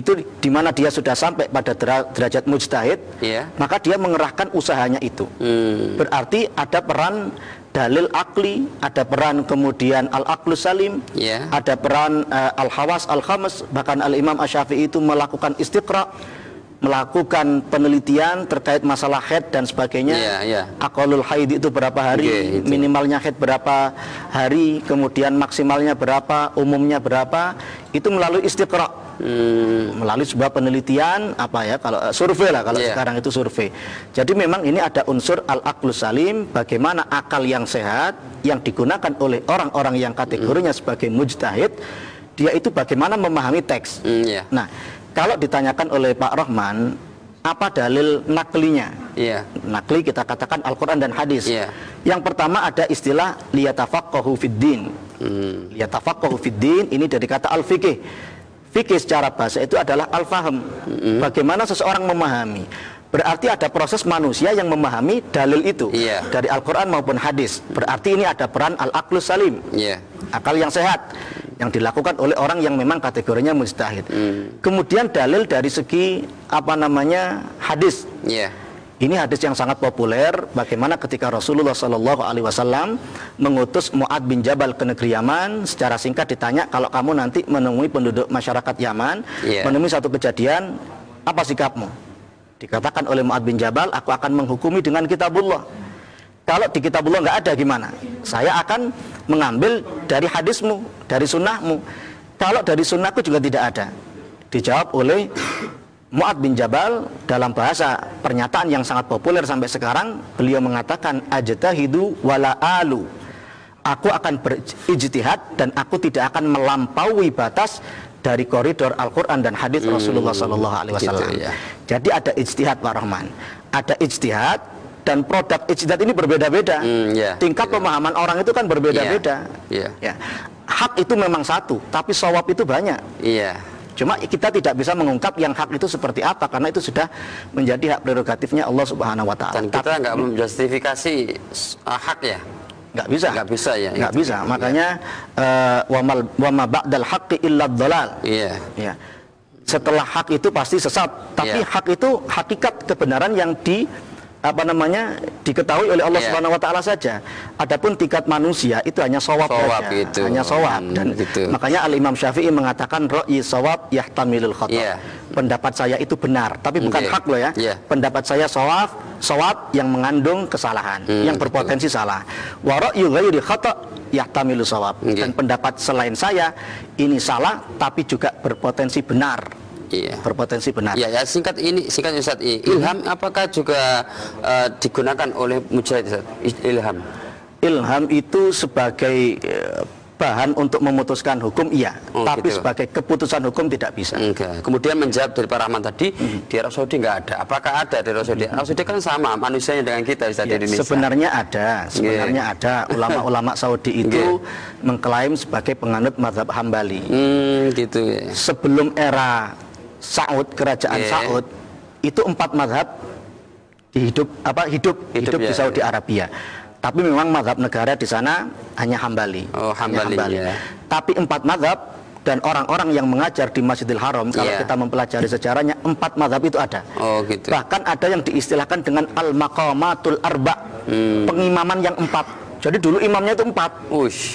itu di mana dia sudah sampai pada derajat mujtahid, yeah. maka dia mengerahkan usahanya itu. Hmm. Berarti ada peran dalil akli, ada peran kemudian al aklu salim, yeah. ada peran uh, al hawas al khamas, bahkan al imam asyafi'i itu melakukan istiqra melakukan penelitian terkait masalah head dan sebagainya. Yeah, yeah. Akolul haid itu berapa hari, okay, itu. minimalnya head berapa hari, kemudian maksimalnya berapa, umumnya berapa, itu melalui istiqra. Hmm. melalui sebuah penelitian apa ya kalau uh, survei lah kalau yeah. sekarang itu survei. Jadi memang ini ada unsur al aklus salim bagaimana akal yang sehat yang digunakan oleh orang-orang yang kategorinya hmm. sebagai mujtahid dia itu bagaimana memahami teks. Hmm, yeah. Nah, kalau ditanyakan oleh Pak Rahman, apa dalil naklinya? Yeah. Nakli kita katakan Al-Quran dan hadis. Yeah. Yang pertama ada istilah liyatafaqahu fiddin. Hmm. Liyatafaqahu fiddin ini dari kata al-fiqih. Fikih secara bahasa itu adalah al-faham. Hmm. Bagaimana seseorang memahami. Berarti ada proses manusia yang memahami dalil itu yeah. dari Al-Quran maupun hadis. Berarti ini ada peran al-aklus salim, yeah. akal yang sehat yang dilakukan oleh orang yang memang kategorinya mustahid. Hmm. Kemudian dalil dari segi apa namanya hadis. Yeah. Ini hadis yang sangat populer. Bagaimana ketika Rasulullah Shallallahu Alaihi Wasallam mengutus Muad bin Jabal ke negeri Yaman, secara singkat ditanya kalau kamu nanti menemui penduduk masyarakat Yaman, yeah. menemui satu kejadian, apa sikapmu? Dikatakan oleh Muad bin Jabal, aku akan menghukumi dengan kitabullah. Kalau di kitabullah nggak ada gimana? Saya akan mengambil dari hadismu, dari sunnahmu. Kalau dari sunnahku juga tidak ada. Dijawab oleh Mu'ad bin Jabal dalam bahasa pernyataan yang sangat populer sampai sekarang beliau mengatakan ajtahidu wala alu aku akan berijtihad dan aku tidak akan melampaui batas dari koridor Al-Quran dan hadis hmm, Rasulullah Sallallahu Alaihi gitu Wasallam. Gitu, ya. Jadi ada ijtihad Pak Rahman, ada ijtihad dan produk ijtihad ini berbeda-beda. Mm, yeah, Tingkat yeah. pemahaman orang itu kan berbeda-beda. Yeah, yeah. Ya. Hak itu memang satu, tapi sawab itu banyak. Iya. Yeah. Cuma kita tidak bisa mengungkap yang hak itu seperti apa karena itu sudah menjadi hak prerogatifnya Allah Subhanahu wa taala. Dan kita nggak menjustifikasi uh, hak ya. Nggak bisa. Nggak bisa ya. Nggak bisa. Ya. Makanya uh, wamal wama ba'dal haqqi illa dhalal. Iya. Ya. Setelah hak itu pasti sesat, tapi yeah. hak itu hakikat kebenaran yang di apa namanya diketahui oleh Allah yeah. Subhanahu wa taala saja. Adapun tingkat manusia itu hanya sawab saja. Gitu. Hanya sawab hmm, dan gitu. makanya Al Imam Syafi'i mengatakan ra'yi sawab yahtamilul khata. Yeah. Pendapat saya itu benar, tapi bukan yeah. hak loh ya. Yeah. Pendapat saya sawab, sawab yang mengandung kesalahan, hmm, yang berpotensi betul. salah. Wa ra'yu ghairi khata yahtamilu sawab. Okay. Dan pendapat selain saya ini salah tapi juga berpotensi benar iya. berpotensi benar. Iya, ya singkat ini singkat Ustaz ini. Ilham apakah juga uh, digunakan oleh mujahid Ustaz? Ilham. Ilham itu sebagai uh, bahan untuk memutuskan hukum iya, oh, tapi gitu. sebagai keputusan hukum tidak bisa. Enggak. Kemudian menjawab dari Pak Rahman tadi hmm. di Arab Saudi nggak ada. Apakah ada di Arab Saudi? Hmm. Arab Saudi kan sama manusianya dengan kita Ustaz ya, di Indonesia. Sebenarnya ada, sebenarnya yeah. ada ulama-ulama Saudi itu yeah. mengklaim sebagai penganut mazhab Hambali. Hmm, gitu ya. Sebelum era Saud kerajaan yeah. Saud itu empat madhab hidup apa hidup hidup, hidup ya, di Saudi ya. Arabia. Tapi memang madhab negara di sana hanya Hambali. Oh, Hambali. Hambali. Ya. Tapi empat madhab dan orang-orang yang mengajar di Masjidil Haram kalau yeah. kita mempelajari sejarahnya empat madhab itu ada. Oh, gitu. Bahkan ada yang diistilahkan dengan al maqamatul arba, hmm. pengimaman yang empat jadi dulu imamnya itu empat.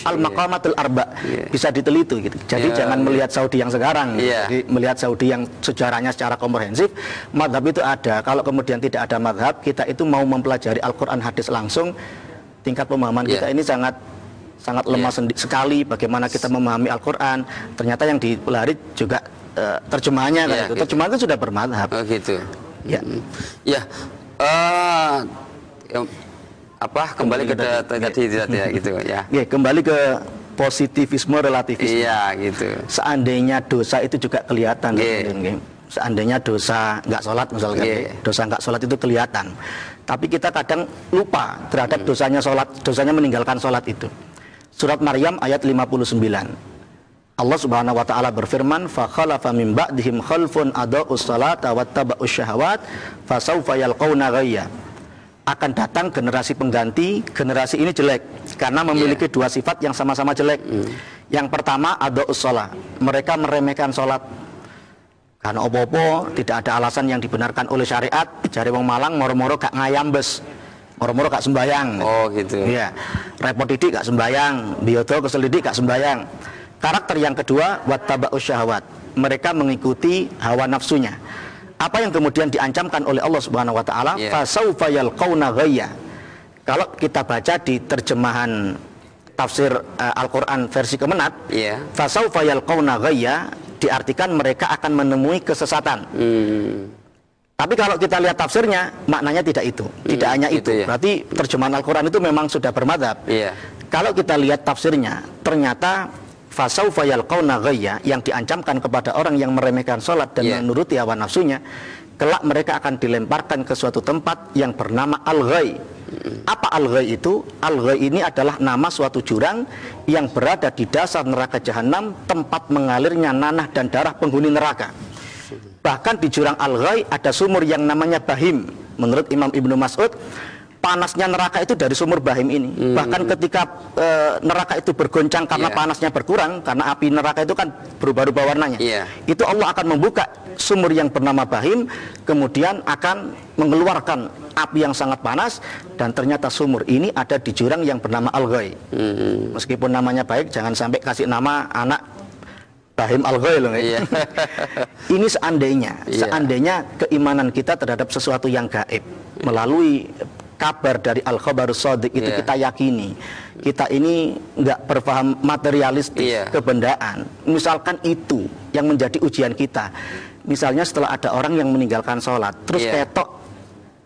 Al maqamatul arba. Yeah. Bisa diteliti gitu. Jadi yeah, jangan yeah. melihat Saudi yang sekarang. Yeah. Jadi melihat Saudi yang sejarahnya secara komprehensif, madhab itu ada. Kalau kemudian tidak ada madhab, kita itu mau mempelajari Al-Qur'an hadis langsung tingkat pemahaman yeah. kita ini sangat sangat lemah yeah. sekali bagaimana kita memahami Al-Qur'an. Ternyata yang dipelari juga uh, terjemahannya yeah, kan itu. Gitu. Terjemahan kan sudah bermadhab. Oh gitu. Ya. Ya. Uh, apa kembali ke tadi ya gitu ya. Ya, kembali ke positivisme relativisme. Iya, gitu. Seandainya dosa itu juga kelihatan, yeah. seandainya dosa nggak sholat misalkan, yeah. dosa nggak sholat itu kelihatan. Tapi kita kadang lupa terhadap hmm. dosanya sholat, dosanya meninggalkan sholat itu. Surat Maryam ayat 59. Allah Subhanahu wa taala berfirman, "Fa khalafa min ba'dihim khalfun adaa'us salata wattaba'us syahawat fasawfa yalqauna ghayya." Akan datang generasi pengganti, generasi ini jelek karena memiliki yeah. dua sifat yang sama-sama jelek. Mm. Yang pertama ada usola, mereka meremehkan sholat karena opo-opo tidak ada alasan yang dibenarkan oleh syariat. Jari wong Malang moro-moro gak ngayambes, moro-moro gak sembayang. Oh gitu. Iya, repot didik gak sembayang, biodo kesel didik gak sembayang. Karakter yang kedua, wattaba syahwat. Mereka mengikuti hawa nafsunya apa yang kemudian diancamkan oleh Allah Subhanahu wa taala yeah. fasaufa yalqauna ghayya kalau kita baca di terjemahan tafsir uh, Al-Qur'an versi Kemenat yeah. fasaufa yalqauna ghayya diartikan mereka akan menemui kesesatan hmm. Tapi kalau kita lihat tafsirnya, maknanya tidak itu, hmm, tidak hanya itu. itu ya. Berarti terjemahan Al-Quran itu memang sudah bermadhab. Yeah. Kalau kita lihat tafsirnya, ternyata fasaufa yalqauna ghayya yang diancamkan kepada orang yang meremehkan sholat dan yeah. menuruti hawa nafsunya kelak mereka akan dilemparkan ke suatu tempat yang bernama al-ghay apa al-ghay itu? al-ghay ini adalah nama suatu jurang yang berada di dasar neraka jahanam tempat mengalirnya nanah dan darah penghuni neraka. Bahkan di jurang al-ghay ada sumur yang namanya bahim. Menurut Imam Ibnu Mas'ud panasnya neraka itu dari sumur bahim ini. Hmm. Bahkan ketika e, neraka itu bergoncang karena yeah. panasnya berkurang, karena api neraka itu kan berubah-ubah warnanya. Yeah. Itu Allah akan membuka sumur yang bernama bahim, kemudian akan mengeluarkan api yang sangat panas dan ternyata sumur ini ada di jurang yang bernama al hmm. Meskipun namanya baik, jangan sampai kasih nama anak Bahim al loh iya. Ini seandainya, iya. seandainya keimanan kita terhadap sesuatu yang gaib melalui kabar dari al khabar sodik itu yeah. kita yakini kita ini nggak berpaham materialistis yeah. kebendaan misalkan itu yang menjadi ujian kita misalnya setelah ada orang yang meninggalkan sholat terus yeah. ketok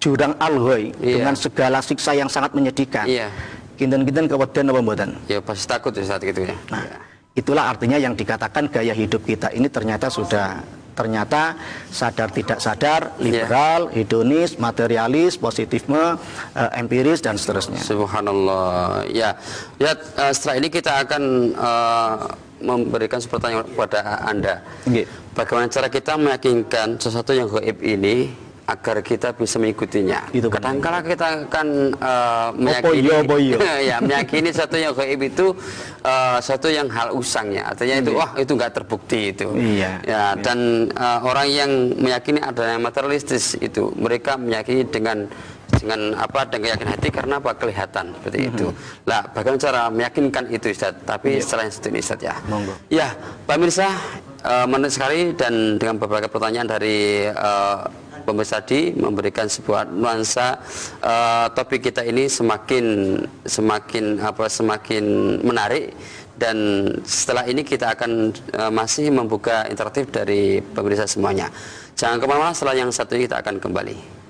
jurang al yeah. dengan segala siksa yang sangat menyedihkan yeah. kinten-kinten kewedan apa mboten ya pasti takut ya saat itu ya nah itulah artinya yang dikatakan gaya hidup kita ini ternyata sudah ternyata sadar tidak sadar liberal, yeah. hedonis, materialis, positifme, uh, empiris dan seterusnya. Subhanallah. Ya, ya uh, setelah ini kita akan uh, memberikan pertanyaan kepada Anda. Okay. Bagaimana cara kita meyakinkan sesuatu yang gaib ini agar kita bisa mengikutinya. Itu Kadangkala kita akan uh, meyakini, boyo, boyo. ya meyakini satu yang gaib itu uh, satu yang hal usangnya, artinya itu iya. wah itu nggak terbukti itu. Iya. Ya dan uh, orang yang meyakini ada yang materialistis itu mereka meyakini dengan dengan apa dengan yakin hati karena apa kelihatan seperti mm -hmm. itu. Lah bagaimana cara meyakinkan itu Ustaz? Tapi yeah. setelah itu Ustaz ya. Monggo. Ya, Pak Mirsa uh, menarik sekali dan dengan beberapa pertanyaan dari uh, pemirsa di memberikan sebuah nuansa uh, topik kita ini semakin semakin apa semakin menarik dan setelah ini kita akan uh, masih membuka interaktif dari pemirsa semuanya. Jangan ke mana-mana, setelah yang satu ini kita akan kembali.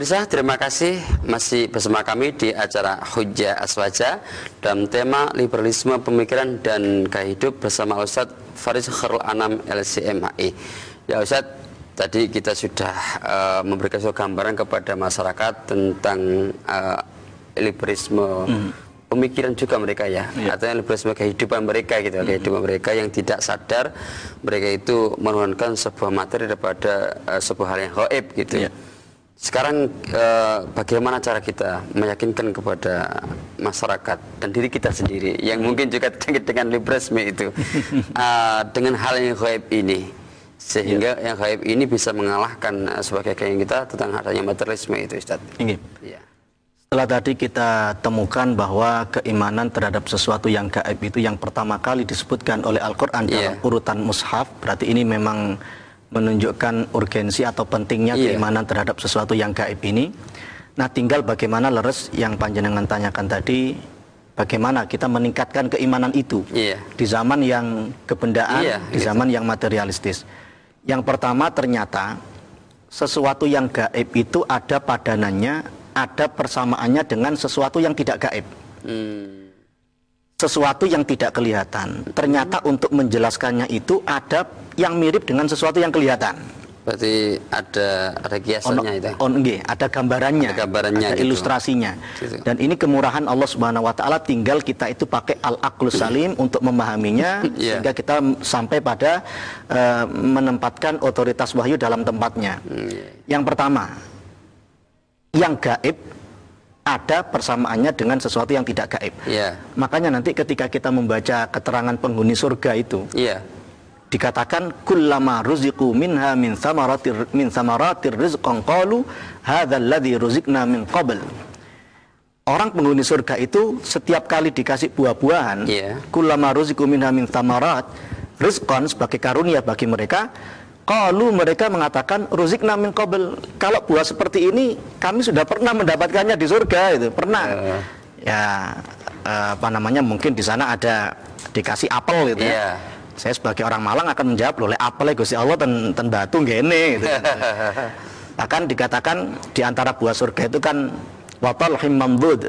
Pemirsa, terima kasih masih bersama kami di acara Hujjah Aswaja dalam tema liberalisme pemikiran dan gaya hidup bersama Ustadz Faris Khairul Anam LCMHI. Ya Ustadz, tadi kita sudah uh, memberikan suatu gambaran kepada masyarakat tentang uh, liberalisme hmm. pemikiran juga mereka ya, ya. artinya liberalisme kehidupan mereka gitu, hmm. kehidupan mereka yang tidak sadar mereka itu menuhankan sebuah materi daripada uh, sebuah hal yang gaib gitu. Ya sekarang eh, bagaimana cara kita meyakinkan kepada masyarakat dan diri kita sendiri yang mungkin juga terkait dengan liberalisme itu eh, dengan hal yang gaib ini sehingga ya. yang gaib ini bisa mengalahkan uh, sebagai keyakinan kita tentang adanya materialisme itu Ustaz. Ini. Ya. Setelah tadi kita temukan bahwa keimanan terhadap sesuatu yang gaib itu yang pertama kali disebutkan oleh Al-Quran dalam yeah. urutan mushaf, berarti ini memang menunjukkan urgensi atau pentingnya yeah. keimanan terhadap sesuatu yang gaib ini. Nah tinggal bagaimana leres yang panjenengan tanyakan tadi, bagaimana kita meningkatkan keimanan itu yeah. di zaman yang kebendaan, yeah, di gitu. zaman yang materialistis. Yang pertama ternyata sesuatu yang gaib itu ada padanannya ada persamaannya dengan sesuatu yang tidak gaib. Hmm. Sesuatu yang tidak kelihatan. Ternyata untuk menjelaskannya itu ada yang mirip dengan sesuatu yang kelihatan. Berarti ada ada kiasannya itu. On, okay. ada gambarannya, ada gambarannya, ada gitu. ilustrasinya. Gitu. Dan ini kemurahan Allah Subhanahu wa taala tinggal kita itu pakai al-aqlus salim untuk memahaminya yeah. sehingga kita sampai pada uh, menempatkan otoritas wahyu dalam tempatnya. Mm, yeah. Yang pertama, yang gaib ada persamaannya dengan sesuatu yang tidak gaib. Yeah. Makanya nanti ketika kita membaca keterangan penghuni surga itu, yeah. dikatakan kullama ruziqu minha min samaratir min samaratir rizqan qalu hadzal ladzi ruziqna min qabl. Orang penghuni surga itu setiap kali dikasih buah-buahan, yeah. kullama ruziqu minha min samarat rizqan sebagai karunia bagi mereka, Qalu mereka mengatakan ruzikna min qabl. Kalau buah seperti ini kami sudah pernah mendapatkannya di surga itu, pernah. Uh. Ya uh, apa namanya mungkin di sana ada dikasih apel gitu yeah. ya. Iya. Saya sebagai orang Malang akan menjawab oleh apel Gusti Allah ten, ten batu gene gitu. Bahkan dikatakan di antara buah surga itu kan watal himambud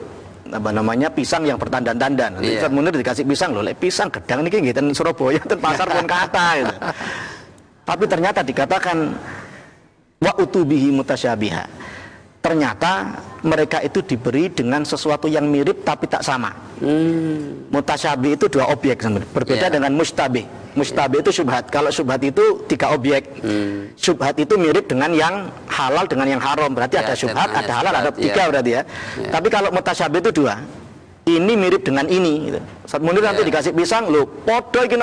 apa namanya pisang yang bertandan-tandan. Yeah. Ustaz Munir dikasih pisang loh, pisang gedang ini gitu Surabaya ten pasar pun kata gitu. Tapi ternyata dikatakan wa utubihi mutasyabiha. Ternyata mereka itu diberi dengan sesuatu yang mirip tapi tak sama. Hmm. Mutasyabi itu dua objek berbeda yeah. dengan mustabih. Mustabih yeah. itu syubhat. Kalau syubhat itu tiga objek. Hmm. Syubhat itu mirip dengan yang halal dengan yang haram. Berarti yeah, ada syubhat, ada halal, ada tiga yeah. berarti ya. Yeah. Tapi kalau mutasyabi itu dua ini mirip dengan ini gitu. Saat Munir yeah. nanti iya. dikasih pisang lo podo iki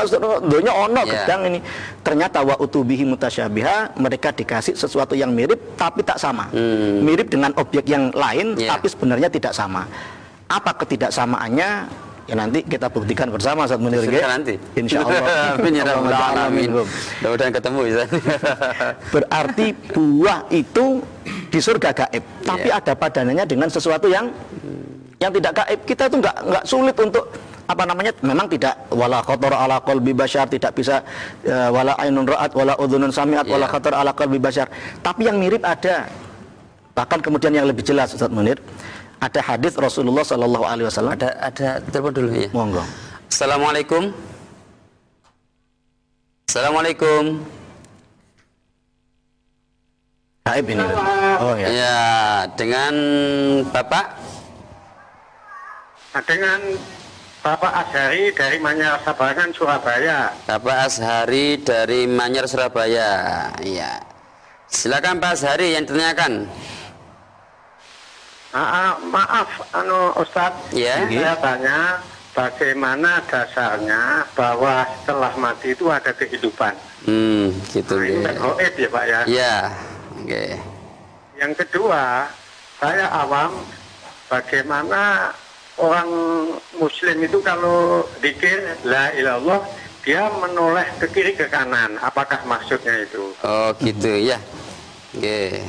donya ono yeah. gedang ini. Ternyata wa utubihi mutasyabiha mereka dikasih sesuatu yang mirip tapi tak sama. Hmm. Mirip dengan objek yang lain yeah. tapi sebenarnya tidak sama. Apa ketidaksamaannya? Ya nanti kita buktikan bersama saat Munir nanti. Insya Allah. Amin ya. Mudah-mudahan ketemu ya. Berarti buah itu di surga gaib, tapi yeah. ada padanannya dengan sesuatu yang yang tidak gaib kita itu nggak nggak sulit untuk apa namanya memang tidak. Wala kotor ala qalbi bashar tidak bisa uh, wala ainun ra'at wala udhunun sami'at yeah. wala kotor ala qalbi bashar. Tapi yang mirip ada bahkan kemudian yang lebih jelas Ustaz Munir ada hadis Rasulullah Shallallahu Alaihi Wasallam. Ada ada telepon dulu ya monggo. Assalamualaikum. Assalamualaikum. Gaib ini. Oh ya ya dengan Bapak dengan Bapak Ashari dari Manyar Sabangan Surabaya. Bapak Ashari dari Manyar Surabaya. Iya. Silakan Pak Ashari yang ditanyakan. Nah, maaf, anu Ustadz, ya. saya tanya bagaimana dasarnya bahwa setelah mati itu ada kehidupan. Hmm, gitu nah, ya. Goib ya Pak ya. Iya. Oke. Okay. Yang kedua, saya awam bagaimana orang muslim itu kalau dikir la ilallah dia menoleh ke kiri ke kanan apakah maksudnya itu oh gitu ya oke okay.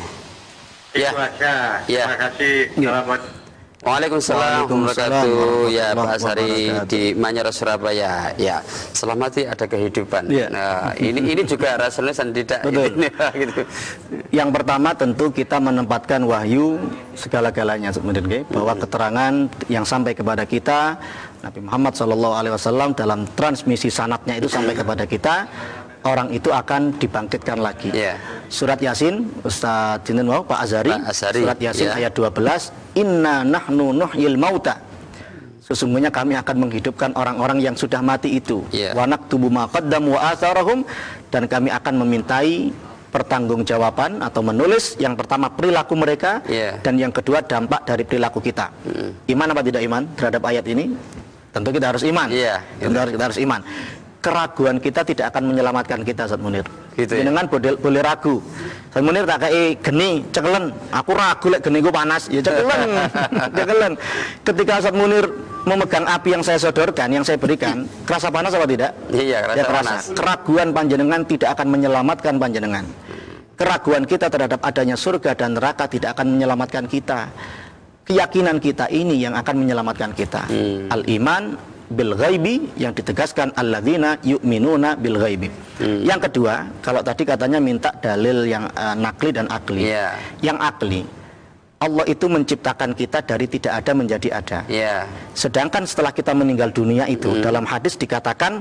itu ya. aja ya. terima kasih ya. selamat Waalaikumsalam warahmatullahi Ya Pak Asari di Manyar Surabaya. Ya, selamat ada kehidupan. Ya. Nah, ini ini juga rasanya tidak Betul. Ini, gitu. Yang pertama tentu kita menempatkan wahyu segala-galanya sebenarnya bahwa hmm. keterangan yang sampai kepada kita Nabi Muhammad SAW dalam transmisi sanatnya itu sampai kepada kita orang itu akan dibangkitkan lagi. Yeah. Surat Yasin, Ustaz Jinten Wow, Pak Azari, Pak Azari Surat Yasin yeah. ayat 12, Inna nahnu nuhyil mauta. Sesungguhnya kami akan menghidupkan orang-orang yang sudah mati itu. Yeah. Wa naktubu ma qaddam wa atharahum dan kami akan memintai pertanggungjawaban atau menulis yang pertama perilaku mereka yeah. dan yang kedua dampak dari perilaku kita. Mm. Iman apa tidak iman terhadap ayat ini? Tentu kita harus iman. Yeah. Tentu harus kita harus iman keraguan kita tidak akan menyelamatkan kita saat Munir. gitu ya? jenengan boleh, boleh ragu. Saya munir tak kayak geni cekelen. Aku ragu lek geni gue panas. Ya cekelen cekelen. Ketika saat munir memegang api yang saya sodorkan yang saya berikan kerasa panas apa tidak? Iya kerasa, ya, kerasa. panas. Keraguan panjenengan tidak akan menyelamatkan panjenengan. Keraguan kita terhadap adanya surga dan neraka tidak akan menyelamatkan kita. Keyakinan kita ini yang akan menyelamatkan kita. Hmm. al iman bil ghaibi yang ditegaskan alladzina yu'minuna bil ghaibi. Hmm. Yang kedua, kalau tadi katanya minta dalil yang uh, nakli dan akli. Yeah. Yang akli Allah itu menciptakan kita dari tidak ada menjadi ada. Yeah. Sedangkan setelah kita meninggal dunia itu hmm. dalam hadis dikatakan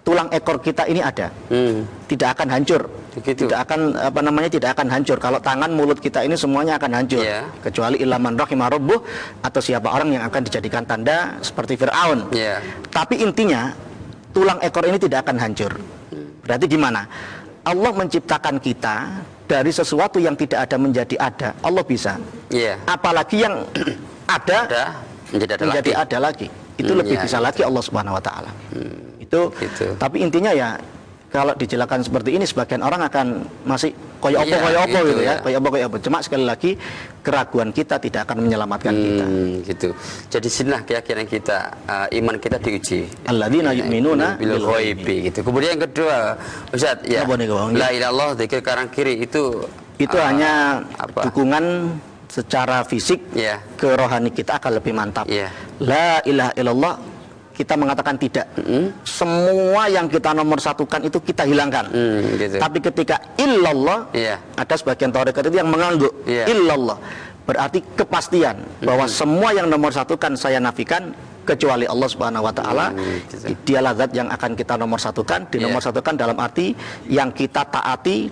tulang ekor kita ini ada, hmm. tidak akan hancur, Begitu. tidak akan apa namanya tidak akan hancur. Kalau tangan mulut kita ini semuanya akan hancur, yeah. kecuali ilaman rahimah atau siapa orang yang akan dijadikan tanda seperti Fir'aun. Yeah. Tapi intinya tulang ekor ini tidak akan hancur. Berarti gimana? Allah menciptakan kita dari sesuatu yang tidak ada menjadi ada. Allah bisa. Yeah. Apalagi yang ada, ada menjadi ada menjadi lagi. Ada lagi. Itu hmm, lebih ya, bisa lagi Allah Subhanahu Wa Taala. Hmm itu gitu. tapi intinya ya kalau dijelaskan seperti ini sebagian orang akan masih koyo opo iya, koyo opo gitu, gitu ya, ya. koyo opo koyo opo cuma sekali lagi keraguan kita tidak akan menyelamatkan hmm, kita gitu jadi sinilah keyakinan kita uh, iman kita diuji alladzina yu'minuna bil ghaibi gitu kemudian yang kedua Ustaz ya la ilallah zikir kanan kiri itu itu uh, hanya apa? dukungan secara fisik yeah. ke rohani kita akan lebih mantap yeah. la ilaha illallah kita mengatakan tidak. Mm. Semua yang kita nomor satukan itu kita hilangkan. Mm, gitu. Tapi ketika illallah, yeah. ada sebagian tarekat itu yang mengangguk yeah. illallah. Berarti kepastian mm. bahwa semua yang nomor satukan saya nafikan kecuali Allah Subhanahu wa taala. Mm, gitu. Dialah zat yang akan kita nomor satukan, di nomor yeah. satukan dalam arti yang kita taati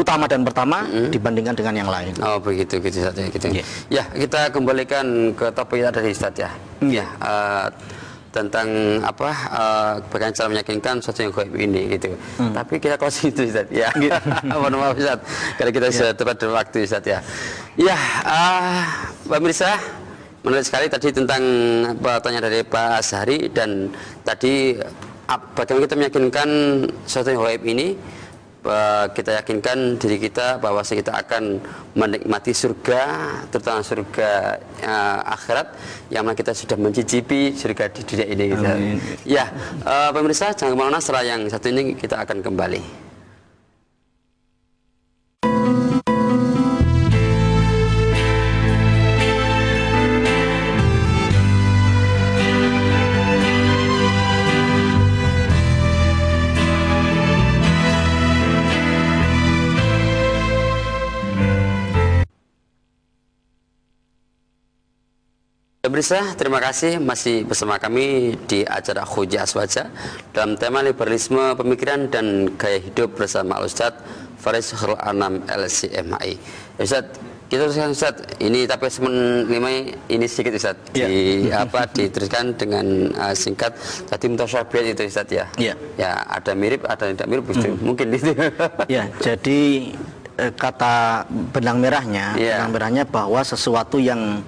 utama dan pertama mm-hmm. dibandingkan dengan yang lain. Oh begitu gitu ya gitu. Yeah. Ya kita kembalikan ke topik yang dari Ustaz ya. Mm. Ya uh, tentang apa uh, bagaimana cara meyakinkan sesuatu yang gaib ini gitu. Hmm. Tapi kita kasih itu Ustaz ya. Mohon maaf Ustaz karena kita sudah tepat waktu Ustaz ya. Ya, uh, pemirsa menarik sekali tadi tentang pertanyaan dari Pak Azhari dan tadi bagaimana kita meyakinkan sesuatu yang gaib ini kita yakinkan diri kita bahwa kita akan menikmati surga terutama surga uh, akhirat yang mana kita sudah mencicipi surga di dunia ini gitu. ya uh, pemirsa jangan ke mana-mana setelah yang satu ini kita akan kembali Pemirsa, terima kasih masih bersama kami di acara Khujah Aswaja dalam tema liberalisme pemikiran dan gaya hidup bersama Ustaz Faris Anam LCMI. Ustaz, kita teruskan Ustaz. Ini tapi semen lima ini sedikit Ustaz. Ya. Di apa diteruskan dengan uh, singkat tadi mutasyabihat itu Ustaz ya. Ya. Ya, ada mirip, ada tidak mirip hmm. mungkin itu. ya, jadi eh, kata benang merahnya, ya. benang merahnya bahwa sesuatu yang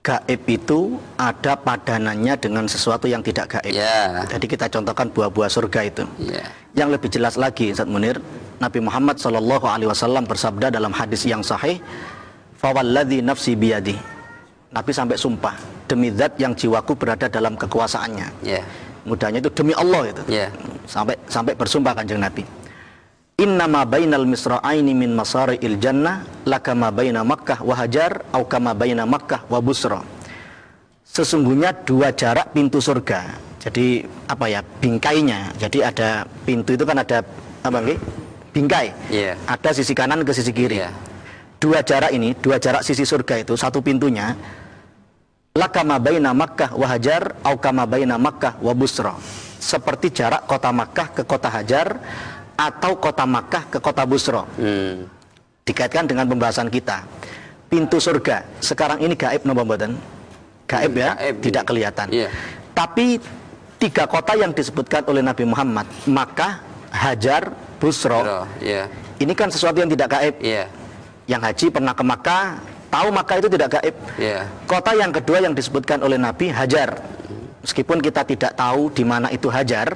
gaib itu ada padanannya dengan sesuatu yang tidak gaib. Yeah. Jadi kita contohkan buah-buah surga itu. Yeah. Yang lebih jelas lagi, Ustaz Munir, Nabi Muhammad Shallallahu Alaihi Wasallam bersabda dalam hadis yang sahih, "Fawalladhi nafsi biyadi." Nabi sampai sumpah demi zat yang jiwaku berada dalam kekuasaannya. Yeah. Mudahnya itu demi Allah itu. Yeah. Sampai sampai bersumpah kanjeng Nabi innama bainal misra'aini min masari'il jannah lakama baina Makkah wa Hajar au kama baina Makkah wa Busra. Sesungguhnya dua jarak pintu surga. Jadi apa ya? Bingkainya. Jadi ada pintu itu kan ada apa nggih? Bingkai. Yeah. Ada sisi kanan ke sisi kiri. Yeah. Dua jarak ini, dua jarak sisi surga itu satu pintunya lakama baina Makkah wa Hajar au kama baina Makkah wa Busra. Seperti jarak kota Makkah ke kota Hajar atau kota Makkah ke kota Busro. Hmm. Dikaitkan dengan pembahasan kita. Pintu surga sekarang ini gaib no mboten? Gaib ya, gaib, tidak kelihatan. Yeah. Tapi tiga kota yang disebutkan oleh Nabi Muhammad, Makkah, Hajar, Busro. Yeah. Ini kan sesuatu yang tidak gaib. Yeah. Yang haji pernah ke Makkah, tahu Makkah itu tidak gaib. Yeah. Kota yang kedua yang disebutkan oleh Nabi Hajar. Meskipun kita tidak tahu di mana itu Hajar,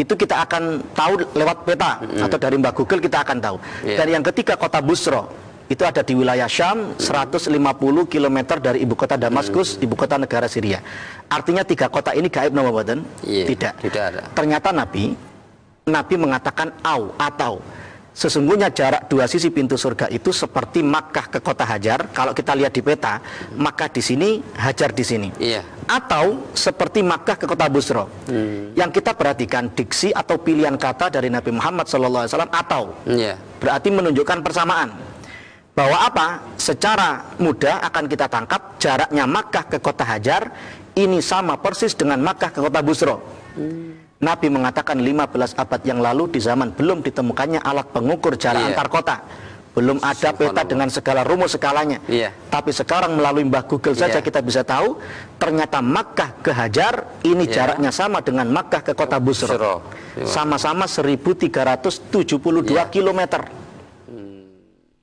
itu kita akan tahu lewat peta hmm. atau dari Mbak Google kita akan tahu. Yeah. Dan yang ketiga kota Busro itu ada di wilayah Syam 150 km dari ibu kota Damaskus, hmm. ibu kota negara Syria. Artinya tiga kota ini gaib nama badan? Yeah, tidak. Tidak ada. Ternyata Nabi Nabi mengatakan au atau Sesungguhnya jarak dua sisi pintu surga itu seperti Makkah ke kota Hajar. Kalau kita lihat di peta, Makkah di sini, Hajar di sini. Iya. Atau seperti Makkah ke kota Busro. Hmm. Yang kita perhatikan diksi atau pilihan kata dari Nabi Muhammad SAW atau. Iya. Berarti menunjukkan persamaan. Bahwa apa? Secara mudah akan kita tangkap jaraknya Makkah ke kota Hajar ini sama persis dengan Makkah ke kota Busro. Hmm. Nabi mengatakan 15 abad yang lalu di zaman belum ditemukannya alat pengukur jarak yeah. antar kota. Belum ada peta dengan segala rumus skalanya. Yeah. Tapi sekarang melalui Mbah Google saja yeah. kita bisa tahu ternyata Makkah ke Hajar ini yeah. jaraknya sama dengan Makkah ke kota Busro. Sama-sama 1372 yeah. kilometer.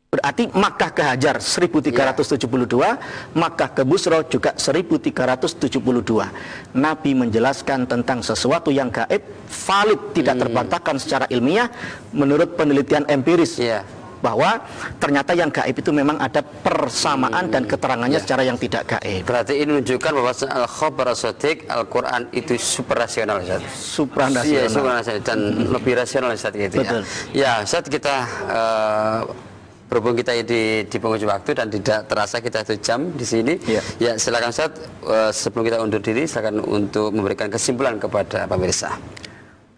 Berarti Makkah ke Hajar 1372, yeah. Makkah ke Busro juga 1372. Nabi menjelaskan tentang sesuatu yang gaib, valid, tidak hmm. terbantahkan secara ilmiah menurut penelitian empiris. Yeah bahwa ternyata yang gaib itu memang ada persamaan hmm, dan keterangannya ya. secara yang tidak gaib. Berarti ini menunjukkan bahwa al-khabar sotik Al-Quran itu super rasional Ustaz. Supranasional. Iya, supranasional dan hmm. lebih rasional Ustaz gitu Betul. ya. Ya, saat kita uh, berhubung kita di di penghujung waktu dan tidak terasa kita satu jam di sini ya, ya silakan Ustaz uh, sebelum kita undur diri silakan untuk memberikan kesimpulan kepada pemirsa.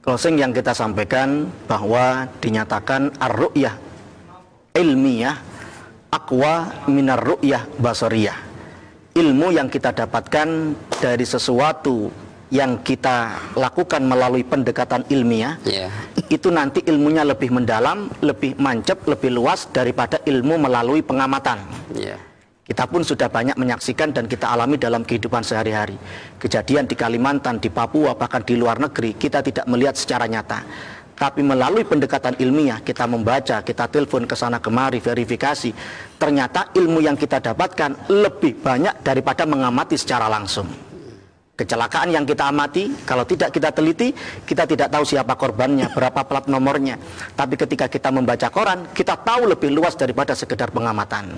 Closing yang kita sampaikan bahwa dinyatakan ar-ru'yah ilmiah akwa minar ru'yah basariyah. Ilmu yang kita dapatkan dari sesuatu yang kita lakukan melalui pendekatan ilmiah yeah. Itu nanti ilmunya lebih mendalam, lebih mancep, lebih luas daripada ilmu melalui pengamatan. Yeah. Kita pun sudah banyak menyaksikan dan kita alami dalam kehidupan sehari-hari. Kejadian di Kalimantan, di Papua, bahkan di luar negeri, kita tidak melihat secara nyata. Tapi melalui pendekatan ilmiah, kita membaca, kita telepon ke sana kemari, verifikasi. Ternyata ilmu yang kita dapatkan lebih banyak daripada mengamati secara langsung. Kecelakaan yang kita amati, kalau tidak kita teliti, kita tidak tahu siapa korbannya, berapa plat nomornya. Tapi ketika kita membaca koran, kita tahu lebih luas daripada sekedar pengamatan.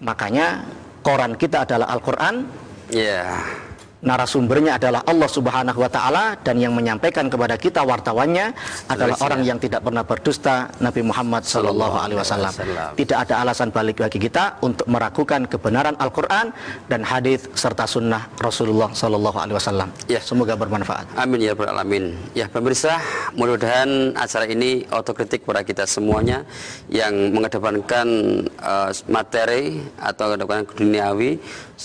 Makanya koran kita adalah Al-Quran. Yeah narasumbernya adalah Allah Subhanahu wa taala dan yang menyampaikan kepada kita wartawannya adalah orang yang tidak pernah berdusta Nabi Muhammad sallallahu alaihi wasallam. Tidak ada alasan balik bagi kita untuk meragukan kebenaran Al-Qur'an dan hadis serta sunnah Rasulullah sallallahu alaihi wasallam. Ya, semoga bermanfaat. Amin ya rabbal alamin. Ya, pemirsa, mudah-mudahan acara ini otokritik kepada kita semuanya yang mengedepankan uh, materi atau mengedepankan duniawi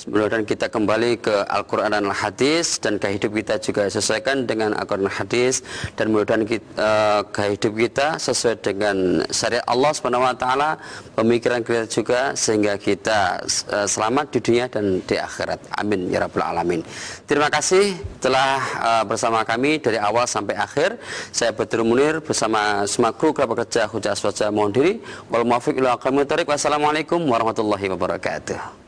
mudah-mudahan kita kembali ke Al-Quran dan Al-Hadis dan gaya hidup kita juga sesuaikan dengan Al-Quran dan Hadis dan mudah-mudahan kita, uh, gaya hidup kita sesuai dengan syariat Allah taala, pemikiran kita juga sehingga kita uh, selamat di dunia dan di akhirat. Amin ya rabbal alamin. Terima kasih telah uh, bersama kami dari awal sampai akhir. Saya Badrul Munir bersama semua kru kerabat kerja Hujah Aswaja mohon diri. Ila Wassalamualaikum warahmatullahi wabarakatuh.